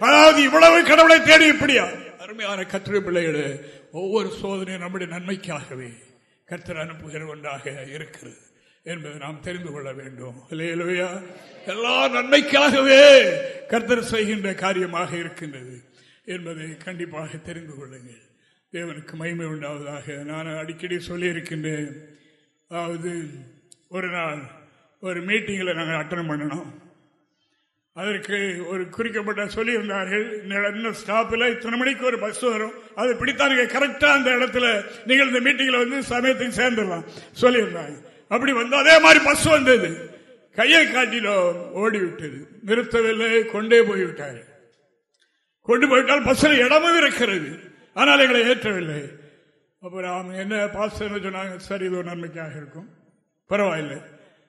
அதாவது இவ்வளவு கடவுளை தேடி இப்படியா? அருமையான கத்திரி பிள்ளைகளே ஒவ்வொரு சோதனையும் நம்முடைய நன்மைக்காகவே கர்த்தர் அனுப்புகிற ஒன்றாக இருக்கிறது என்பதை நாம் தெரிந்து கொள்ள வேண்டும். இல்லையா எல்லா நன்மைக்காகவே கர்த்தர் செய்கின்ற காரியமாக இருக்கின்றது என்பதை கண்டிப்பாக தெரிந்து கொள்ளுங்கள். தேவனுக்கு மகிமை உண்டாவதாக. நான் அடிக்கடி சொல்லியிருக்கின்றேன். அதாவது ஒரு நாள் ஒரு மீட்டிங்கில் நாங்கள் அட்டன் பண்ணணும். அதற்கு ஒரு குறிக்கப்பட்ட சொல்லியிருந்தார்கள் இந்த ஸ்டாப்பில் இத்தனை மணிக்கு ஒரு பஸ் வரும். அது பிடித்தா கரெக்டாக அந்த இடத்துல நீங்கள் இந்த மீட்டிங்கில் வந்து சமயத்துக்கு சேர்ந்துடலாம். சொல்லியிருந்தாங்க. அப்படி வந்து அதே மாதிரி பஸ் வந்தது. கையை காட்டிலும் ஓடி விட்டது நிறுத்தவில்லை கொண்டே போய்விட்டார்கள் கொண்டு போய்விட்டால் பஸ்ஸில் இடமும் இருக்கிறது. ஆனால் எங்களை ஏற்றவில்லை. அப்புறம் அவங்க என்ன பாஸ்டர்னு சொன்னாங்க? சரி இது ஒரு நன்மைக்காக இருக்கும். பரவாயில்லை.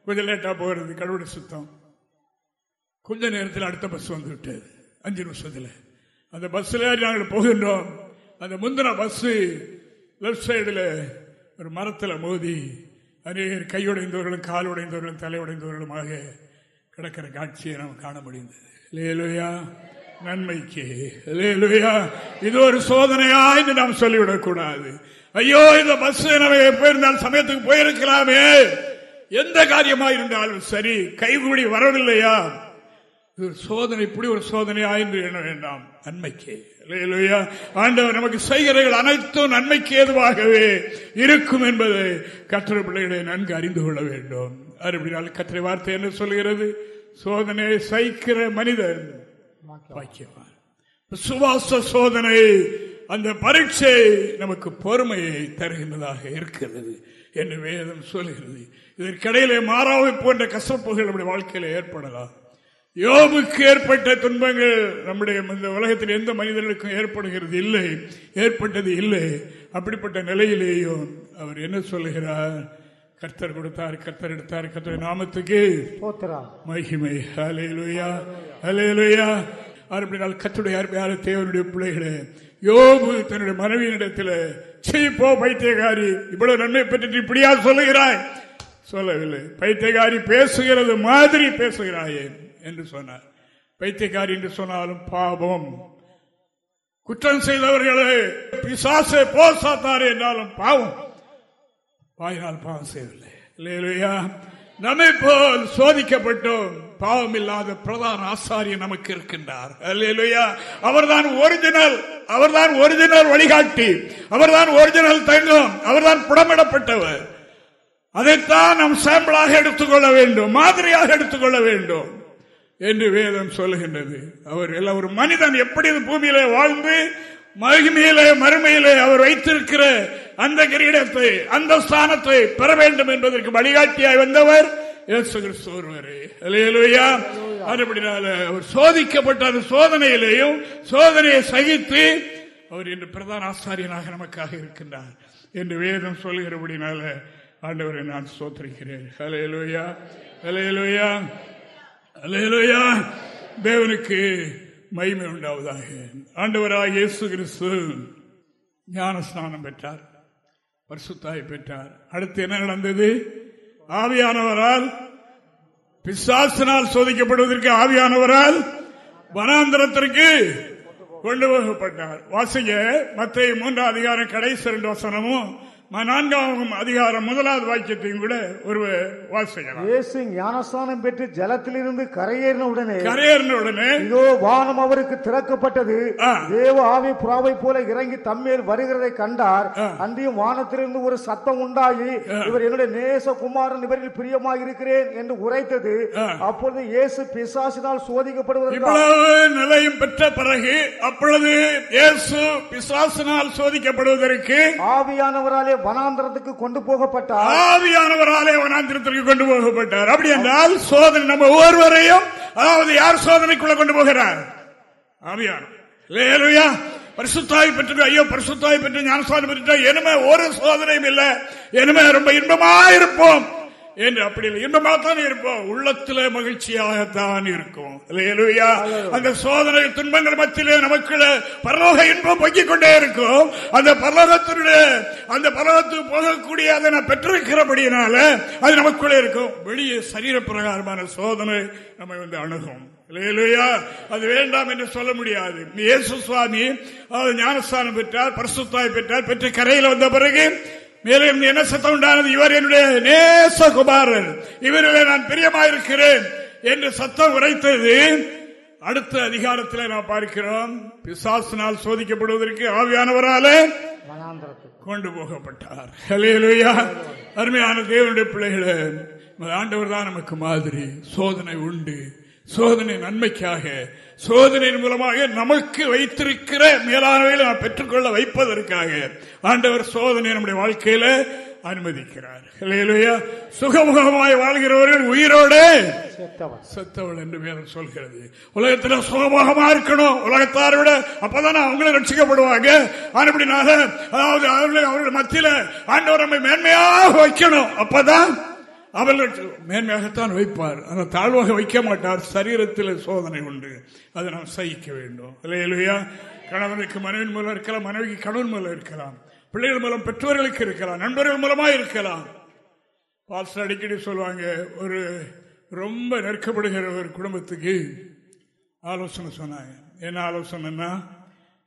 கொஞ்சம் லேட்டாக போகிறது கடவுள் சுத்தம். கொஞ்ச நேரத்தில் அடுத்த பஸ் வந்து விட்டது. அஞ்சு நிமிஷத்தில். அந்த பஸ்ஸில் நாங்கள் போகின்றோம். அந்த முந்தின பஸ்ஸு லெஃப்ட் சைடில் ஒரு மரத்தில் மோதி அநேகர் கையுடைந்தவர்களும் கால் உடைந்தவர்களும் தலை உடைந்தவர்களுமாக கிடக்கிற காட்சியை நாம் காண முடிந்தது. இல்லையா நன்மைக்கு. இது ஒரு சோதனையா என்று நாம் சொல்லிவிடக் கூடாது ஐயோ இந்த பஸ் நம்ம போயிருந்தால் சமயத்துக்கு போயிருக்கலாமே. எந்த காரியமா இருந்தாலும் சரி கைகூடி வரவில்லையா? இது ஒரு சோதனை இப்படி ஒரு சோதனையா என்று எண்ண வேண்டாம். நன்மைக்கு. ஆண்டவர் நமக்கு செய்கிறவர்கள் அனைத்தும் நன்மைக்கு ஏதுவாகவே இருக்கும் என்பதை கற்ற பிள்ளைகளை நன்கு அறிந்து கொள்ள வேண்டும். அப்படினால் கற்றை வார்த்தை என்ன சொல்கிறது சோதனையை சைக்கிற மனிதன் பாக்கியவான் சுவாச சோதனை அந்த பரீட்சை நமக்கு பொறுமையை தருகின்றதாக இருக்கிறது என்று வேதம் சொல்கிறது. இதற்கிடையிலே மாறாவை போன்ற கசப்புகள் நம்முடைய வாழ்க்கையில் ஏற்படலாம். யோபுக்கு ஏற்பட்ட துன்பங்கள் நம்முடைய இந்த உலகத்தில் எந்த மனிதர்களுக்கும் ஏற்படுகிறது இல்லை ஏற்பட்டது இல்லை. அப்படிப்பட்ட நிலையிலேயும் அவர் என்ன சொல்லுகிறார் கர்த்தர் கொடுத்தார் கர்த்தர் எடுத்தார் கர்த்தர் நாமத்துக்கு மகிமை. அலையலுயா அலையலுயா அப்படினால் கத்துடைய அருமையான தேவனுடைய பிள்ளைகளே யோபு தன்னுடைய மனைவியினிடத்தில் செய்ப்போ பைத்தியகாரி இவ்வளவு நன்மை பெற்று இப்படியா சொல்லுகிறாய்? சொல்லவில்லை. பைத்தியகாரி பேசுகிறது மாதிரி பேசுகிறாயே என்று சொன்னார். பைத்தியக்காரி என்று சொன்னாலும் பாவம். குற்றம் செய்தவர்களே பிசாசை போசாத்தார் என்றாலும் பாவம். வாயினால் பாவம் செய்யவில்லை. இல்லையா நம்மை போல் சோதிக்கப்பட்டோம். பாவம் இல்லாத பிரதான ஆசாரியர் நமக்கு இருக்கின்றார். அவர்தான் ஒரிஜினல் அவர்தான் ஒரிஜினல் வழிகாட்டி அவர்தான் ஒரிஜினல் தங்கம் அவர்தான் புடமிடப்பட்டவர். அதைத்தான் நாம் சாம்பிளாக எடுத்துக்கொள்ள வேண்டும் மாதிரியாக எடுத்துக்கொள்ள வேண்டும் என்று வேதம் சொல்லுகின்றது. அவர் ஒரு மனிதன் எப்படி பூமியிலே வாழ்ந்து மகிமையிலே மறுமையிலே அவர் வைத்திருக்கிற அந்த கிரீடத்தை அந்த ஸ்தானத்தை பெற வேண்டும் என்பதற்கு வழிகாட்டியாய் வந்தவர் அவர் சோதிக்கப்பட்ட அந்த சோதனையிலேயும் சோதனையை சகித்து அவர் இன்று பிரதான ஆசாரியனாக நமக்காக இருக்கின்றார் என்று வேதம் சொல்கிறபடினால ஆண்டவரை நான் சோத்திருக்கிறேன் அலையலுயா அலையலுயா அலையலுயா தேவனுக்கு மகிமை உண்டாவதாக. ஆண்டவராக இயேசு கிறிஸ்து ஞான ஸ்நானம் பெற்றார் பரிசுத்தாய் பெற்றார். அடுத்து என்ன நடந்தது? ஆவியானவரால் பிசாசினால் சோதிக்கப்படுவதற்கு ஆவியானவரால் வனாந்திரத்திற்கு கொண்டு போகப்பட்டார். வாசிங்க மத்திய மூன்றாம் அதிகாரம் கடைசி ரெண்டு வசனமும் நான்காம் அதிகாரம் முதலாவது வாக்கியத்தையும் கூட ஒரு வாசிக்கலாம் இயேசு ஞானஸ்தானம் பெற்று ஜலத்திலிருந்து கரையேறின உடனே கரையேறின உடனே இதோ வானம் அவருக்கு திறக்கப்பட்டது. தேவ ஆவி புறாவை போல இறங்கி தம்மேல் வருகிறதை கண்டார். அன்றையும் வானத்திலிருந்து ஒரு சத்தம் உண்டாகி இவர் என்னுடைய நேச குமாரன் இவரில் பிரியமாக இருக்கிறேன் என்று உரைத்தது. அப்பொழுது இயேசு பிசாசினால் சோதிக்கப்படுவதற்கு நிலையும் பெற்ற பிறகு அப்பொழுது இயேசு பிசாசினால் சோதிக்கப்படுவதற்கு ஆவியானவராலே வனாந்திரத்துக்கு கொண்டு போகப்பட்டார். ஆவியானவராலே வனாந்திரத்திற்கு கொண்டு போகப்பட்டார். அப்படி என்றால் சோதனை நம்ம ஒவ்வொருவரையும் அதாவது யார் சோதனைக்குள்ள கொண்டு போகிறார்? ஆவியான பரிசுத்தாய் பெற்று ஐயோ பரிசுத்தாய் பெற்று ஞானசாமி பெற்ற இனிமே ஒரு சோதனையும் இல்லை. இனிமே ரொம்ப இன்பமா இருப்போம் என்று அப்படி இல்லை. இன்பமாகத்தான் இருப்போம். உள்ளத்துல மகிழ்ச்சியாகத்தான் இருக்கும். அந்த சோதனை துன்பங்கள் மத்தியிலே நமக்கு பரலோக இன்பம் பொங்கிக் கொண்டே இருக்கும். அந்த பரலோகத்தினுடைய அந்த பரலோகத்துக்கு போகக்கூடிய அதை நான் பெற்றிருக்கிறபடியினால அது நமக்குள்ளே இருக்கும். வெளியே சரீர பிரகாரமான சோதனை நம்ம வந்து அணுகும். இல்லையா அது வேண்டாம் என்று சொல்ல முடியாது. இயேசு சுவாமி ஞானஸ்தானம் பெற்றார் பரிசுத்தாய் பெற்றார் பெற்று கரையில் வந்த பிறகு மேலும் என்ன சத்தம் உண்டானது? இவர் என்னுடைய நேச குமாரன் இவர்களை நான் பிரியமாயிருக்கிறேன் என்று சத்தம் உரைத்தது. அடுத்த அதிகாரத்தில் நாம் பார்க்கிறோம். பிசாசினால் சோதிக்கப்படுவதற்கு ஆவியானவராலே கொண்டு போகப்பட்டார். அருமையான தேவனுடைய பிள்ளைகளே ஆண்டவர் தான் நமக்கு மாதிரி. சோதனை உண்டு. சோதனை நன்மைக்காக சோதனையின் மூலமாக நமக்கு வைத்திருக்கிற மேலானவைகளை நாம் பெற்றுக்கொள்ள வைப்பதற்காக ஆண்டவர் சோதனை நம்முடைய வாழ்க்கையில அனுமதிக்கிறார். சுகமுகமாய் வாழ்கிறவர்கள் உயிரோடு செத்தவள் என்று வேதம் சொல்கிறது. உலகத்தில் சுகமுகமா இருக்கணும். உலகத்தாரை விட அப்பதானே அவங்களும் ரட்சிக்கப்படுவாங்க. அதாவது அவர்கள் அவர்கள் மத்தியில ஆண்டவர் நம்மை மேன்மையாக வைக்கணும். அப்பதான் அவர்கள் மேன்மையாகத்தான் வைப்பார். ஆனால் தாழ்வாக வைக்க மாட்டார். சரீரத்தில் சோதனை உண்டு. அதை நாம் சகிக்க வேண்டும். இல்லையா கணவனுக்கு மனைவின் மூலம் இருக்கலாம் மனைவிக்கு கணவன் மூலம் இருக்கலாம். பிள்ளைகள் மூலம் பெற்றோர்களுக்கு இருக்கலாம் நண்பர்கள் மூலமா இருக்கலாம். பாஸ்டர் அடிக்கடி சொல்லுவாங்க ஒரு ரொம்ப நெருக்கப்படுகிற ஒரு குடும்பத்துக்கு ஆலோசனை சொன்னாங்க. என்ன ஆலோசனைன்னா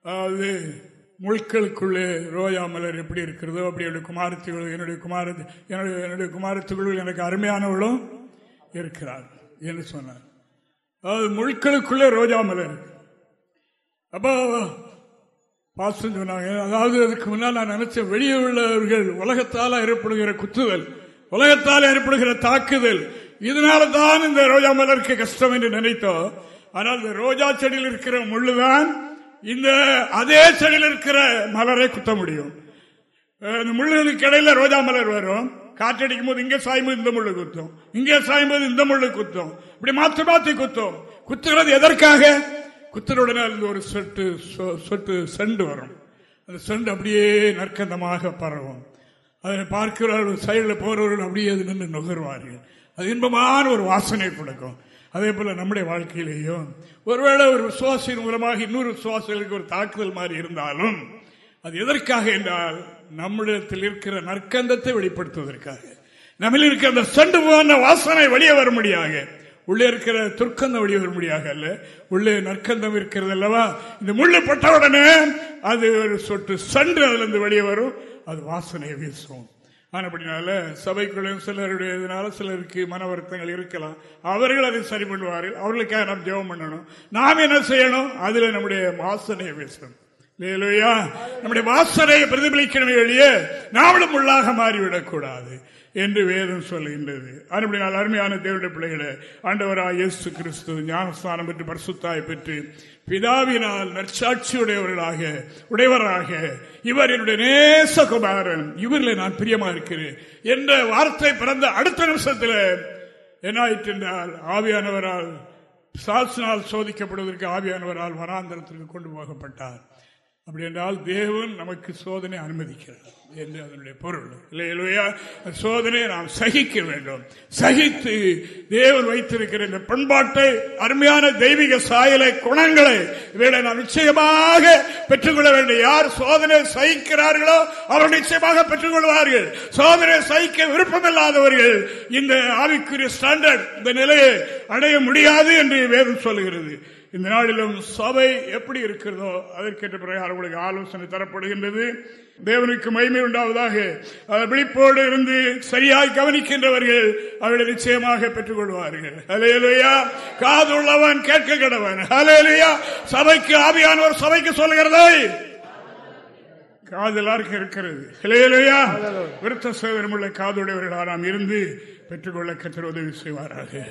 அதாவது முழுக்களுக்குள்ளே ரோஜா மலர் எப்படி இருக்கிறதோ அப்படி என்னுடைய குமாரத்துகள் என்னுடைய குமார என்னுடைய என்னுடைய குமாரத்துகள் எனக்கு அருமையானவளும் இருக்கிறார் என்று சொன்னார். அதாவது முழுக்களுக்குள்ளே ரோஜா மலர். அப்போ பாசம் சொன்னாங்க அதாவது அதுக்கு முன்னால் நான் நினைச்சேன் வெளியே உள்ளவர்கள் உலகத்தால் ஏற்படுகிற குத்துதல் உலகத்தால் ஏற்படுகிற தாக்குதல் இதனால தான் இந்த ரோஜா மலருக்கு கஷ்டம் என்று நினைத்தோம். ஆனால் இந்த ரோஜா செடியில் இருக்கிற முள்ளுதான் இந்த அதே செடியில் இருக்கிற மலரை குத்த முடியும். இந்த முள்ளுகளுக்கு இடையில ரோஜா மலர் வரும். காற்றடிக்கும் போது இங்கே சாயும்போது இந்த முள்ளு குத்தும். இங்கே சாயும்போது இந்த முள்ளு குத்தும். இப்படி மாத்தி மாத்தி குத்தும். குத்துகிறது எதற்காக? குத்துறவுடனே ஒரு சொட்டு சொட்டு செண்டு வரும். அந்த செண்டு அப்படியே நற்கந்தமாக பரவும். அதை பார்க்கிறவர்கள் சைடில் போறவர்கள் அப்படியே அது நின்று நுகர்வார்கள். அது இன்பமான ஒரு வாசனை கொடுக்கும். அதே போல நம்முடைய வாழ்க்கையிலேயும் ஒருவேளை ஒரு விசுவாசின் மூலமாக இன்னொரு விசுவாசிகளுக்கு ஒரு தாக்குதல் மாதிரி இருந்தாலும் அது எதற்காக என்றால் நம்மிடத்தில் இருக்கிற நற்கந்தத்தை வெளிப்படுத்துவதற்காக. நம்மில் இருக்கிற அந்த சண்டு போன வாசனை வெளியே வர முடியாது உள்ளே இருக்கிற துர்க்கந்தம் வெளியே வர அல்ல. உள்ளே நற்கந்தம் இருக்கிறது அல்லவா? இந்த முள்ளு பட்டவுடனே அது ஒரு சொட்டு சண்டு அதுல இருந்து வெளியே வரும். அது வாசனையை வீசும். ஆனப்படினால சபைக்குள்ளும் சிலருடையதுனால சிலருக்கு மன வருத்தங்கள் இருக்கலாம். அவர்கள் அதை சரி பண்ணுவார்கள். அவர்களுக்காக நாம் ஜெபம் பண்ணணும். நாம் என்ன செய்யணும்? அதுல நம்முடைய வாசனையை வீசணும். நம்முடைய வாசனையை பிரதிபலிக்கணும் வெளியே நாமளும் உள்ளாக மாறிவிடக் கூடாது என்று வேதம் சொல்லுகின்றது அறுபடினால் அருமையான தேவடைய பிள்ளைகளை ஆண்டவராக இயேசு கிறிஸ்து ஞானஸ்தானம் பெற்று பரிசுத்தாய் பெற்று பிதாவினால் நற்சாட்சியுடையவர்களாக உடையவராக இவர் என்னுடைய நேசகுமாரன் இவரில் நான் பிரியமா இருக்கிறேன் என்ற வார்த்தை பிறந்த அடுத்த நிமிஷத்தில் என்னாயிற்று என்றால் ஆவியானவரால் சாசினால் சோதிக்கப்படுவதற்கு ஆவியானவரால் வராந்திரத்திற்கு கொண்டு போகப்பட்டார். அப்படி என்றால் தேவன் நமக்கு சோதனை அனுமதிக்கிறார். என்று அதனுடைய பொருள். இல்லையா? சோதனையை நாம் சகிக்க வேண்டும். சகித்து தேவன் வைத்திருக்கிற இந்த பண்பாட்டை அருமையான தெய்வீக சாயலை குணங்களை இவைகளை நாம் நிச்சயமாக பெற்றுக்கொள்ள வேண்டும். யார் சோதனை சகிக்கிறார்களோ அவர் நிச்சயமாக பெற்றுக் கொள்வார்கள் சோதனை சகிக்க விருப்பமில்லாதவர்கள் இந்த ஆவிக்குரிய ஸ்டாண்டர்ட் இந்த நிலையை அடைய முடியாது என்று வேதம் சொல்லுகிறது. இந்த நாளிலும் சபை எப்படி இருக்கிறதோ அதற்கேற்ற பிரகாரம் உங்களுக்கு ஆலோசனை தரப்படுகின்றது. தேவனுக்கு மகிமை உண்டாவதாக. விழிப்போடு இருந்து சரியாய் கவனிக்கின்றவர்கள் அவர்களை நிச்சயமாக பெற்றுக் கொள்வார்கள் காது உள்ளவன் கேட்க கடவன் அலையலுயா சபைக்கு ஆவியானவர் சபைக்கு சொல்லுகிறதை. காது எல்லாருக்கும் இருக்கிறது. இளையலையா விருத்த சேதனம் உள்ள காதுடையவர்களா நாம் இருந்து பெற்றுக்கொள்ள கற்று உதவி செய்வாராக.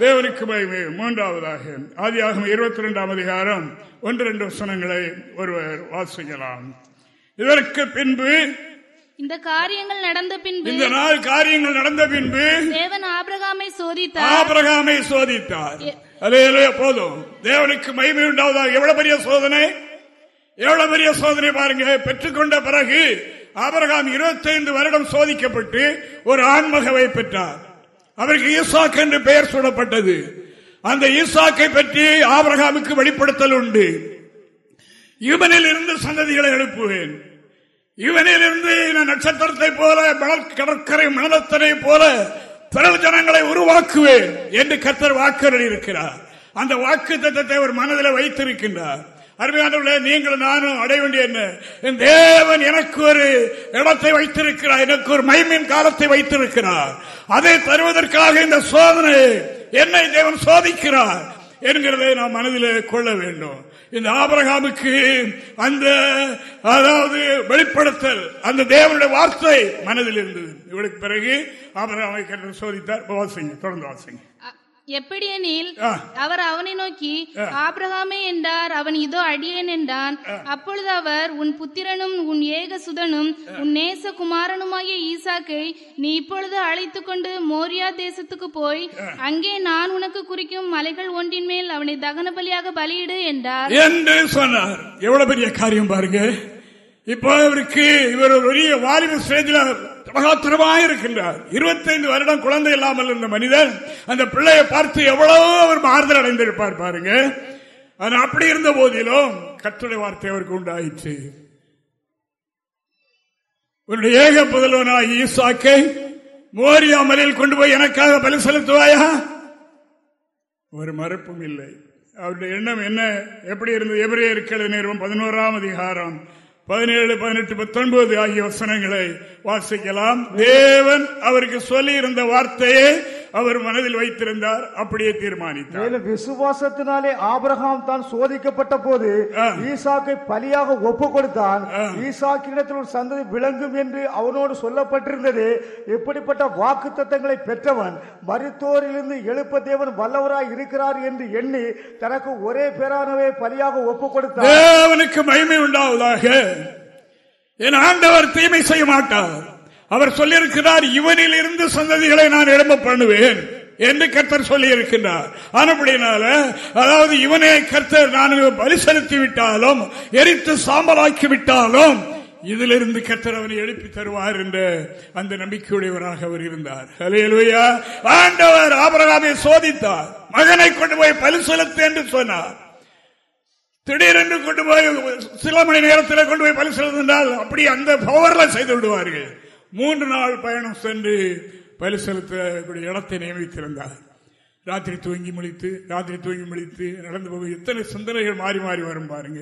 தேவனுக்கு மகிமை. மூன்றாவதாக ஆதியாகும் இருபத்தி ரெண்டாம் அதிகாரம் ஒன்று ரெண்டு வசனங்களை ஒருவர் வாசிக்கலாம். இதற்கு பின்பு இந்த காரியங்கள் நடந்த பின்பு இந்த நாள் காரியங்கள் நடந்த பின்பு தேவன் ஆபிரகாமை சோதித்தார். ஆபிரகாமை சோதித்தார். அலையிலே போதும். தேவனுக்கு மகிமை உண்டாவதாக. எவ்வளவு பெரிய சோதனை? எவ்வளவு பெரிய சோதனை பாருங்க. பெற்றுக்கொண்ட பிறகு ஆபரகாம் இருபத்தைந்து வருடம் சோதிக்கப்பட்டு ஒரு ஆண்மகவை பெற்றார். அவருக்கு ஈசாக் என்று பெயர் சூடப்பட்டது. அந்த ஈசாக்கை பற்றி ஆபரகாமுக்கு வெளிப்படுத்தல் உண்டு. இவனில் இருந்து சந்ததிகளை எழுப்புவேன். இவனில் இருந்து நட்சத்திரத்தை போல கடற்கரை மணலத்தனை போல திரள் ஜனங்களை உருவாக்குவேன் என்று கத்தர் வாக்கு இருக்கிறார். அந்த வாக்கு தத்தத்தை ஒரு மனதில் வைத்திருக்கின்றார். அருமையான நீங்கள் நானும் அடைய வேண்டிய என்ன? என் தேவன் எனக்கு ஒரு இடத்தை வைத்திருக்கிறார் எனக்கு ஒரு மைமின் காலத்தை வைத்திருக்கிறார். அதை தருவதற்காக இந்த சோதனை என்னை தேவன் சோதிக்கிறார் என்கிறதை நாம் மனதில் கொள்ள வேண்டும். இந்த ஆபரகாமுக்கு அந்த அதாவது வெளிப்படுத்தல் அந்த தேவனுடைய வார்த்தை மனதில் இருந்தது. இவளுக்கு பிறகு ஆபரகாமை சோதித்தார். வாசிங்க தொடர்ந்து வாசிங்க. எப்படியெனில் அவர் அவனை நோக்கி ஆபிரகாமே என்றார் அவன் இதோ அடியேன் என்றான். அப்பொழுது அவர் உன் புத்திரனும் உன் ஏக சுதனும் உன் நேச குமாரனுமாகிய ஈசாக்கை நீ இப்பொழுது அழைத்து கொண்டு மோரியா தேசத்துக்கு போய் அங்கே நான் உனக்கு குறிக்கும் மலைகள் ஒன்றின் மேல் அவனை தகன பலியாக பலியிடு என்றார். என்று சொன்னார். எவ்வளவு பெரிய காரியம் பாருங்க. இப்போ இவருக்கு இவர் பெரிய வாலிப ஸ்டேஜில் மகாத்திரமாக இருக்கின்றார் இருபத்தைந்து வருடம் குழந்தை இல்லாமல் இருந்த மனிதன் அந்த பிள்ளையை பார்த்து எவ்வளவு அவர் மாறுதல் அடைந்திருப்பார் பாருங்க. அது அப்படி இருந்த போதிலும் கட்டுரை வார்த்தை அவருக்கு உண்டாயிற்று. உன்னுடைய ஏக புதல்வனாக ஈசாக்கை மோரியா மலையில் கொண்டு போய் எனக்காக பலி செலுத்துவாயா? ஒரு மறுப்பும் இல்லை. அவருடைய எண்ணம் என்ன? எப்படி இருந்தது? எபிரே இருக்கிறது நேரம் பதினோராம் அதிகாரம். பதினேழு பதினெட்டு பத்தொன்பது ஆகிய வசனங்களை வாசிக்கலாம். தேவன் அவருக்கு சொல்லி இருந்த வார்த்தையை அவர் மனதில் வைத்திருந்தார் அப்படியே தீர்மானித்தார். மேலும் விசுவாசத்தினாலே ஆபிரகாம் தான் சோதிக்கப்பட்ட போது. ஈசாக்கை பலியாக ஒப்பு கொடுத்தான் ஈசாக்கிடத்தில் ஒரு சந்ததி விளங்கும் என்று அவனோடு சொல்லப்பட்டிருந்தது. எப்படிப்பட்ட வாக்கு தத்தங்களை பெற்றவன் மருத்துவரிலிருந்து எழுப்ப தேவன் வல்லவராய் இருக்கிறார் என்று எண்ணி தனக்கு ஒரே பேரானவே பலியாக ஒப்பு கொடுத்தான் தேவனுக்கு மகிமை உண்டாவதாக. என் ஆண்டவர் தீமை செய்ய மாட்டார். அவர் சொல்லியிருக்கிறார் இவனில் இருந்து சந்ததிகளை நான் எழும்ப பண்ணுவேன் என்று கர்த்தர் சொல்லி இருக்கின்றார் ஆனப்படினால அதாவது இவனே கர்த்தர் நான் பலி செலுத்தி விட்டாலும் எரித்து சாம்பலாக்கி விட்டாலும் இதிலிருந்து கர்த்தர் அவனை எழுப்பி தருவார் என்ற அந்த நம்பிக்கையுடையவராக அவர் இருந்தார். ஹalleluya. ஆண்டவர் ஆபரகாமை சோதித்தார். மகனை கொண்டு போய் பலி செலுத்து என்று சொன்னார். திடீரென்று கொண்டு போய் சில மணி நேரத்தில் கொண்டு போய் பலி செலுத்தினால் அப்படி அந்த பவர்ல செய்து விடுவார்கள். மூன்று நாள் பயணம் சென்று பலி செலுத்தக்கூடிய இடத்தை நியமித்திருந்தார். ராத்திரி தூங்கி முழித்து ராத்திரி தூங்கி முழித்து நடந்து போக எத்தனை சிந்தனைகள் மாறி மாறி வரும் பாருங்க.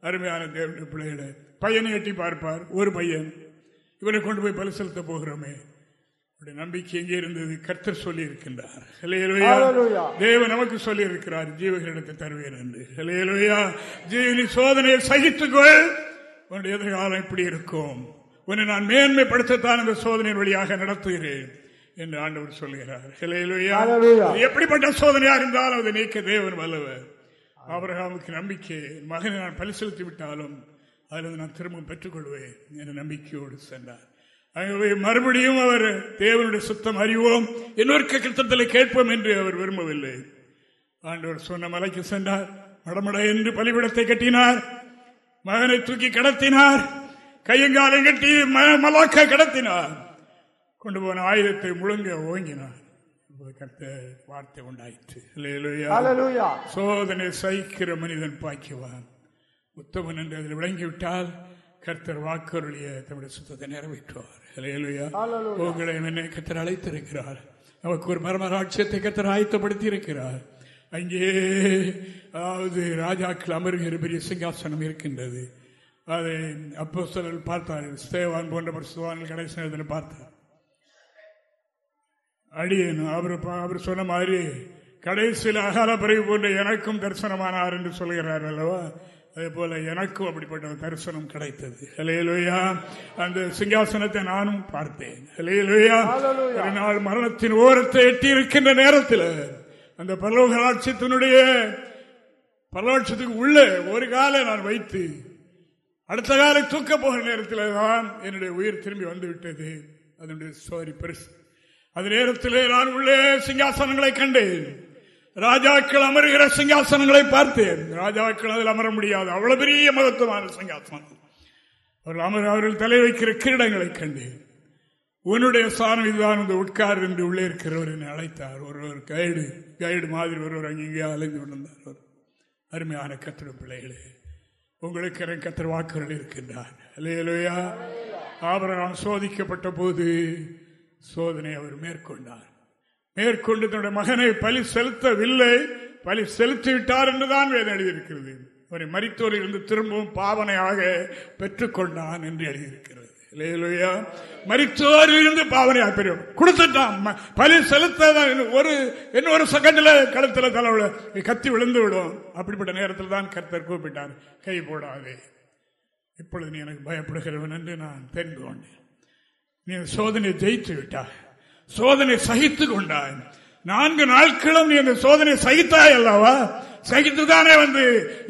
அருமையான தேவனுடைய பிள்ளைகளை பையனை எட்டி பார்ப்பார் ஒரு பையன். இவனை கொண்டு போய் பலி செலுத்த போகிறோமே. நம்பிக்கை எங்கே இருந்தது? கர்த்தர் சொல்லி இருக்கின்றார். தேவன் நமக்கு சொல்லி இருக்கிறார் ஜீவகளிடத்தை தருவேன் என்று. ஹல்லேலூயா. ஜீவனி சோதனையை சகித்துக்கொள். உன்னுடைய எதிர்காலம் இப்படி இருக்கும். உன்னை நான் மேன்மைப்படுத்தத்தான் இந்த சோதனையின் வழியாக நடத்துகிறேன் என்று ஆண்டவர். அது எப்படிப்பட்ட சோதனையா இருந்தாலும் அதை நீக்க தேவன் வல்லவர். ஆபிரகாமுக்கு நம்பிக்கை மகனை நான் பலி செலுத்தி விட்டாலும் அதில் நான் திரும்ப பெற்றுக்கொள்வேன் என்ற நம்பிக்கையோடு சென்றார். ஆகவே மறுபடியும் அவர் தேவனுடைய சுத்தம் அறிவோம். இன்னொரு கிட்டத்தில் கேட்போம் என்று அவர் விரும்பவில்லை. ஆண்டவர் சொன்ன மலைக்கு சென்றார். மடமட என்று பலிபிடத்தை கட்டினார். மகனை தூக்கி கடத்தினார். கையங்காலை கட்டி மலாக்கா கடத்தினார். கொண்டு போன ஆயுதத்தை முழுங்க ஓங்கினார். வார்த்தை உண்டாயிற்று. சோதனை சகிக்கிற மனிதன் பாக்கியவான் உத்தமன் என்று அதில் விளங்கிவிட்டால் கர்த்தர் வாக்குறுதிய தம்முடைய சுத்தத்தை நிறைவேற்றுவார். உங்களை என்னை கர்த்தர் அழைத்திருக்கிறார். நமக்கு ஒரு மர்மராட்சியத்தை கர்த்தர் ஆயத்தப்படுத்தி இருக்கிறார் அங்கே அதாவது ராஜாக்கள் அமர்கிற பெரிய சிங்காசனம் இருக்கின்றது. அதை அப்போ பார்த்தார்கள் ஸ்தேவான் போன்ற பரிசுவான்கள் கடைசி நேரத்தில் பார்த்தார். அடியேன் அவர் அவர் சொன்ன மாதிரி கடைசியில் அகால பிறகு போன்ற எனக்கும் தரிசனமானார் என்று சொல்கிறார் அல்லவா? அதே போல எனக்கும் அப்படிப்பட்ட தரிசனம் கிடைத்தது. ஹலேலுயா அந்த சிங்காசனத்தை நானும் பார்த்தேன். ஹலேலுயா ஒரு நாள் மரணத்தின் ஓரத்தை எட்டி இருக்கின்ற நேரத்தில் அந்த பரலோக ராட்சியத்தினுடைய பரலோட்சத்துக்கு உள்ளே ஒரு காலை நான் வைத்து அடுத்த காலை தூக்க போகிற நேரத்தில் தான் என்னுடைய உயிர் திரும்பி வந்துவிட்டது. அதனுடைய சோரி பெருசு. அது நேரத்திலே நான் உள்ளே சிங்காசனங்களை கண்டேன். ராஜாக்கள் அமருகிற சிங்காசனங்களை பார்த்தேன். ராஜாக்கள் அதில் அமர முடியாது. அவ்வளவு பெரிய மகத்துவமான சிங்காசனம். அவர்கள் அமர் அவர்கள் தலை வைக்கிற கிரீடங்களை கண்டேன். உன்னுடைய சாணம் இதுதான் இந்த உட்கார் என்று உள்ளே இருக்கிறவர் என்னை அழைத்தார். ஒரு ஒரு கைடு கைடு மாதிரி ஒருவர் அங்கே அலைந்து கொண்டிருந்தார். அருமையான கத்திர பிள்ளைகளே. உங்களுக்கு எனக்கு கத்திர வாக்குகள் இருக்கின்றார். அல்லேலூயா ஆபரகம் சோதிக்கப்பட்ட போது சோதனை அவர் மேற்கொண்டார். மேற்கொண்டு தன்னுடைய மகனை பலி செலுத்தவில்லை. பலி செலுத்தி விட்டார் என்றுதான் வேதம் எழுதியிருக்கிறது. அவரை மரித்தோரிலிருந்து திரும்பவும் பாவனையாக பெற்றுக்கொண்டான் என்று எழுதியிருக்கிறது. இல்லையா இருந்து பாவனையாக பெறும். கொடுத்துட்டான். பலி செலுத்த ஒரு இன்னும் ஒரு செகண்ட்ல களத்துல தலைவிட கத்தி விழுந்து விடும். அப்படிப்பட்ட நேரத்தில் தான் கர்த்தர் கூப்பிட்டார். கை போடாதே. இப்பொழுது நீ எனக்கு பயப்படுகிறவன் என்று நான் தெரிந்து கொண்டேன். நீ சோதனை ஜெயித்து விட்டாய். சோதனை சகித்து கொண்டாய். நான்கு நாட்களும் நீ அந்த சோதனை சகித்தாய் அல்லவா சகித்துதானே வந்து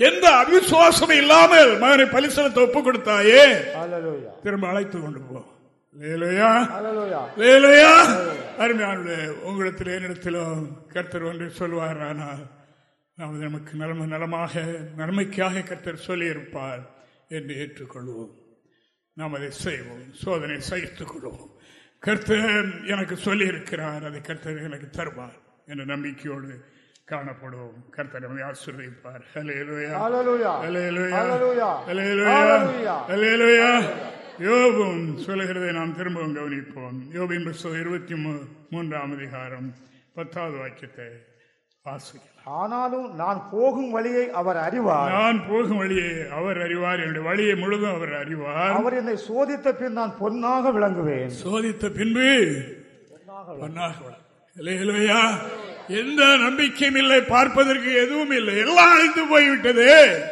எந்த அவிசுவாசமும் இல்லாமல் மகனை பலிசலத்தை ஒப்பு கொடுத்தாயே. திரும்ப அழைத்து கொண்டு போ. அருமையானுடைய உங்களிடத்தில் என்னிடத்திலும் கர்த்தர் ஒன்று சொல்வார் ஆனால் நாம் நமக்கு நலம நலமாக நன்மைக்காக கர்த்தர் சொல்லியிருப்பார் என்று ஏற்றுக்கொள்வோம். நாம் அதை செய்வோம். சோதனை சகித்துக் கொள்வோம். கர்த்தர் எனக்கு சொல்லி இருக்கிறார் அதை கர்த்தர் எனக்கு தருவார் என்ற நம்பிக்கையோடு காணப்படுவோம். கர்த்தர் நம்மை ஆசீர்வதிப்பார். யோபும் சொல்லுகிறதை நாம் திரும்பவும் கவனிப்போம். யோபின் புஸ்தகம் இருபத்தி மூ- மூன்றாம் அதிகாரம் பத்தாவது வாக்கியத்தை வாசிக்கலாம் ஆனாலும் நான் போகும் வழியை அவர் அறிவார். நான் போகும் வழியை அவர் அறிவார். என்னுடைய வழியை முழுதும் அவர் அறிவார். அவர் என்னை சோதித்த பின் நான் பொன்னாக விளங்குவேன். சோதித்த பின்பு பொன்னாக. இல்லையா? எந்த நம்பிக்கையும் இல்லை. பார்ப்பதற்கு எதுவும் இல்லை. எல்லாம் அழிந்து போய்விட்டது.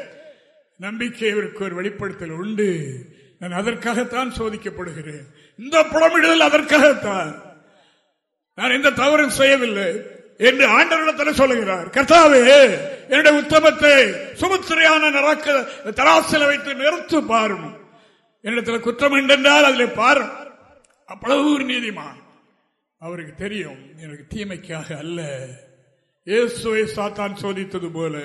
நம்பிக்கை இவருக்கு ஒரு வெளிப்படுத்தல் உண்டு. நான் அதற்காகத்தான் சோதிக்கப்படுகிறேன். இந்த புலமிடுதல் அதற்காகத்தான். நான் எந்த தவறும் செய்யவில்லை. என்று ஆண்டவரிடத்தில் சொல்லுகிறார். கர்த்தாவே என்னுடைய உத்தமத்தை சுமத்திரையான தராசில வைத்து நிறுத்து பாரும். என்னிடத்தில் குற்றம் என்றால் அதில் பாரும். அவ்வளவு ஒரு நீதிமான். அவருக்கு தெரியும் எனக்கு தீமைக்காக அல்ல. இயேசுவை சாத்தான் சோதித்தது போல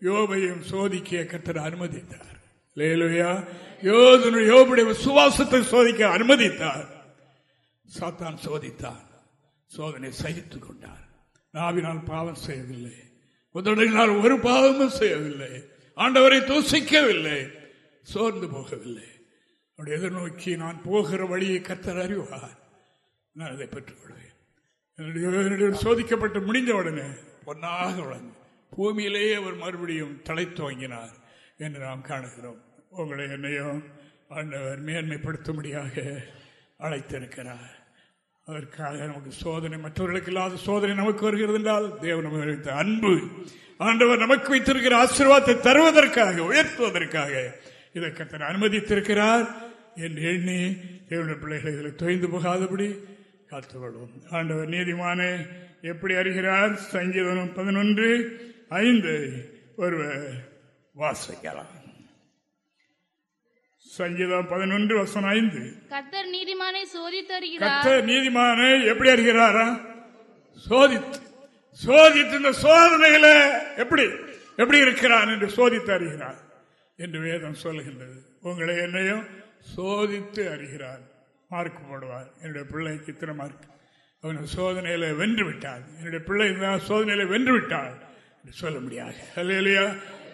யோபையும் சோதிக்க கத்தர் அனுமதித்தார். லேலுயா யோதனு யோபுடைய சுவாசத்தை சோதிக்க அனுமதித்தார். சாத்தான் சோதித்தான். சோதனை சகித்துக் கொண்டார். நாவினால் பாவம் செய்யவில்லை. உதடுகளால் ஒரு பாவமும் செய்யவில்லை. ஆண்டவரை தூசிக்கவில்லை. சோர்ந்து போகவில்லை. அவருடைய எதிர்நோக்கி நான் போகிற வழியை கத்தர் அறிவார். நான் அதை பெற்றுக்கொள்வேன். என்னுடைய சோதிக்கப்பட்டு முடிந்த உடனே பொன்னாக வழங்கு பூமியிலேயே அவர் மறுபடியும் தலை துவங்கினார் என்று நாம் காணுகிறோம். உங்களை என்னையும் ஆண்டவர் மேன்மைப்படுத்தும்படியாக அழைத்திருக்கிறார். அதற்காக நமக்கு சோதனை மற்றவர்களுக்கு இல்லாத சோதனை நமக்கு வருகிறது என்றால் தேவன் நமக்கு வைத்த அன்பு. ஆண்டவர் நமக்கு வைத்திருக்கிற ஆசீர்வாதத்தை தருவதற்காக உயர்த்துவதற்காக இதை கத்தர் அனுமதித்திருக்கிறார் என்று எண்ணி தேவனுடைய பிள்ளைகளை இதில் தொய்ந்து போகாதபடி காத்துக்கொள்வோம். ஆண்டவர் நீதிமானே எப்படி அறிகிறார்? சங்கீதம் பதினொன்று ஐந்து ஒருவர் வாசிக்கலாம். சங்கீதம் பதினொன்று வசனம் ஐந்து. கர்த்தர் நீதிமானை சோதித்தருகிறார் கத்த நீதிமானை எப்படி அறிகிறாரா? சோதித்து சோதித்து இந்த சோதனையில எப்படி எப்படி இருக்கிறான் என்று சோதித்து அறிகிறார் என்று வேதம் சொல்லுகின்றது உங்களை என்னையும் சோதித்து அறிகிறார். மார்க் போடுவார். என்னுடைய பிள்ளைக்கு இத்தனை மார்க். அவன் சோதனையில வென்று விட்டார் என்னுடைய பிள்ளை சோதனையில வென்று விட்டார் என்று சொல்ல முடியாது. இல்லையா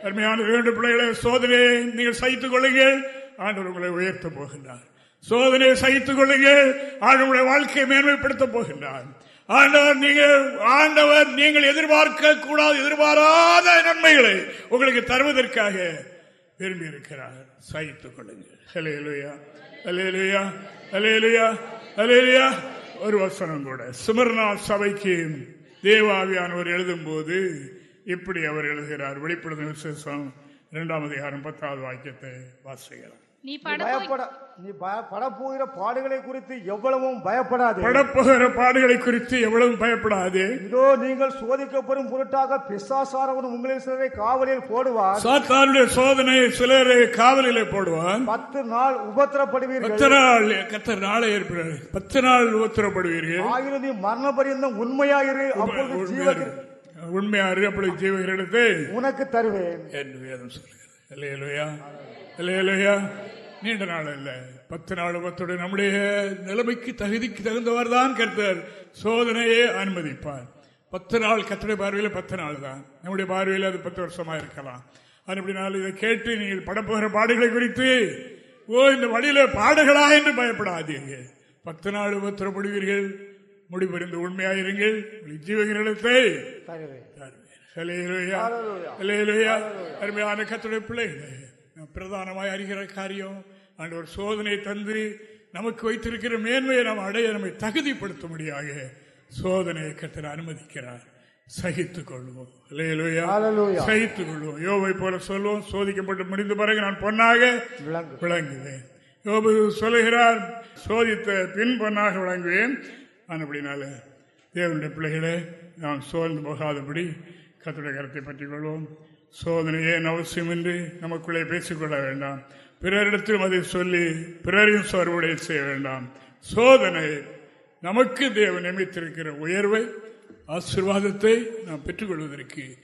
அருமையான பிள்ளைகளை சோதனையை நீங்கள் சகித்துக் கொள்ளுங்கள். ஆண்டவர் உங்களை உயர்த்த போகின்றார். சோதனையை சகித்துக் கொள்ளுங்கள். ஆண்டவருடைய வாழ்க்கையை மேன்மைப்படுத்த போகின்றார். ஆண்டவர் நீங்கள் ஆண்டவர் நீங்கள் எதிர்பார்க்க கூடாது எதிர்பாராத நன்மைகளை உங்களுக்கு தருவதற்காக விரும்பி இருக்கிறார் சகித்துக் கொள்ளுங்கள். அலையலுயா அலையலுயா அலையலுயா ஹலேலுயா ஒரு வசனம் கூட. சுமர்னா சபைக்கு தேவாவியானவர் எழுதும் போது இப்படி அவர் எழுதுகிறார். வெளிப்படுத்தும் விசேஷம் இரண்டாம் அதிகாரம் பத்தாவது வாக்கியத்தை வாசிக்கிறார் நீ நீ பட பயப்பட நீ பய- படப்போகிற பாடுகளை குறித்து எவ்வளவும் பயப்படாதே. படப்போகிற பாடுகளை குறித்து எவ்வளவு பயப்படாது. இதோ நீங்கள் சோதிக்கப்படும் பொருட்டாக பிசாசாரவன் உங்களில் சிலரை காவலில் போடுவார். சாத்தானுடைய சோதனை சிலரை காவலிலே போடுவான். பத்து நாள் உபத்திரப்படுவீர்கள். பத்து நாள் கத்தர் நாளை ஏற்படுகிறது பத்து நாள் உத்தரப்படுவீர்கள் ஆயிரம் நீ மரண பரியந்தம் உண்மையாயிரு அப்பொழுது ஜீவ உண்மையாரு அப்படி ஜீவகிரத்தை உனக்கு தருவேன். என்று வேதம் சொல்லுகிறது இல்லையா இல்லையா நீண்ட நாள் அல்ல. பத்து நாள் பத்தோடு நம்முடைய நிலைமைக்கு தகுதிக்கு தகுந்தவர் தான் கர்த்தர். சோதனையே அனுமதிப்பார். பத்து நாள் கத்தருடைய பார்வையில் பத்து நாள் தான். நம்முடைய பார்வையில் அது பத்து வருஷமா இருக்கலாம். அப்படினால் இதை கேட்டு நீங்கள் படப்போகிற பாடுகளை குறித்து ஓ இந்த வழியில பாடுகளா என்று பயப்படாதீங்க பத்து நாள் உபத்திரப்படுவீர்கள் முடிவறிந்து உண்மையாயிருங்கள். ஜீவகிரத்தை. அருமையான கத்துடைய பிள்ளைகளே. பிரதானமாய் அறிகிற காரியம் ஆண்டவர் சோதனை தந்து நமக்கு வைத்திருக்கிற மேன்மையை நாம் அடைய நம்மை தகுதிப்படுத்தும்படியாக சோதனையை கத்தர் அனுமதிக்கிறார். சகித்துக் கொள்வோம். சகித்துக் கொள்வோம். யோவை போல சொல்வோம். சோதிக்கப்பட்டு முடிந்த பிறகு நான் பொன்னாக விளங்கு. விளங்குவேன். யோபு சொல்லுகிறார் சோதித்த பின் பொன்னாக விளங்குவேன். அப்படினால தேவனுடைய பிள்ளைகளே நாம் சோர்ந்து போகாதபடி கத்துடைய கருத்தை பற்றிக் கொள்வோம். சோதனை ஏன் அவசியம் என்று நமக்குள்ளே பேசிக்கொள்ள வேண்டாம். பிறரிடத்திலும் அதை சொல்லி பிறரையும் சோர்வுடைய செய்ய வேண்டாம். சோதனை நமக்கு தேவன் நியமித்திருக்கிற உயர்வை ஆசீர்வாதத்தை நாம் பெற்றுக்கொள்வதற்கு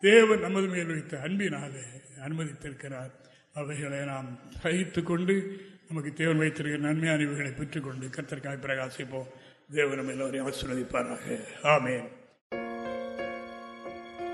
தேவன் நமது மேல் வைத்த அன்பினாலே அனுமதித்திருக்கிறார். அவைகளை நாம் சகித்து கொண்டு நமக்கு தேவன் வைத்திருக்கிற நன்மையான இவைகளை பெற்றுக்கொண்டு கத்திற்காக பிரகாசிப்போம். தேவன் நம்ம எல்லோரையும் ஆசீர்வதிப்பாராக. ஆமேன்.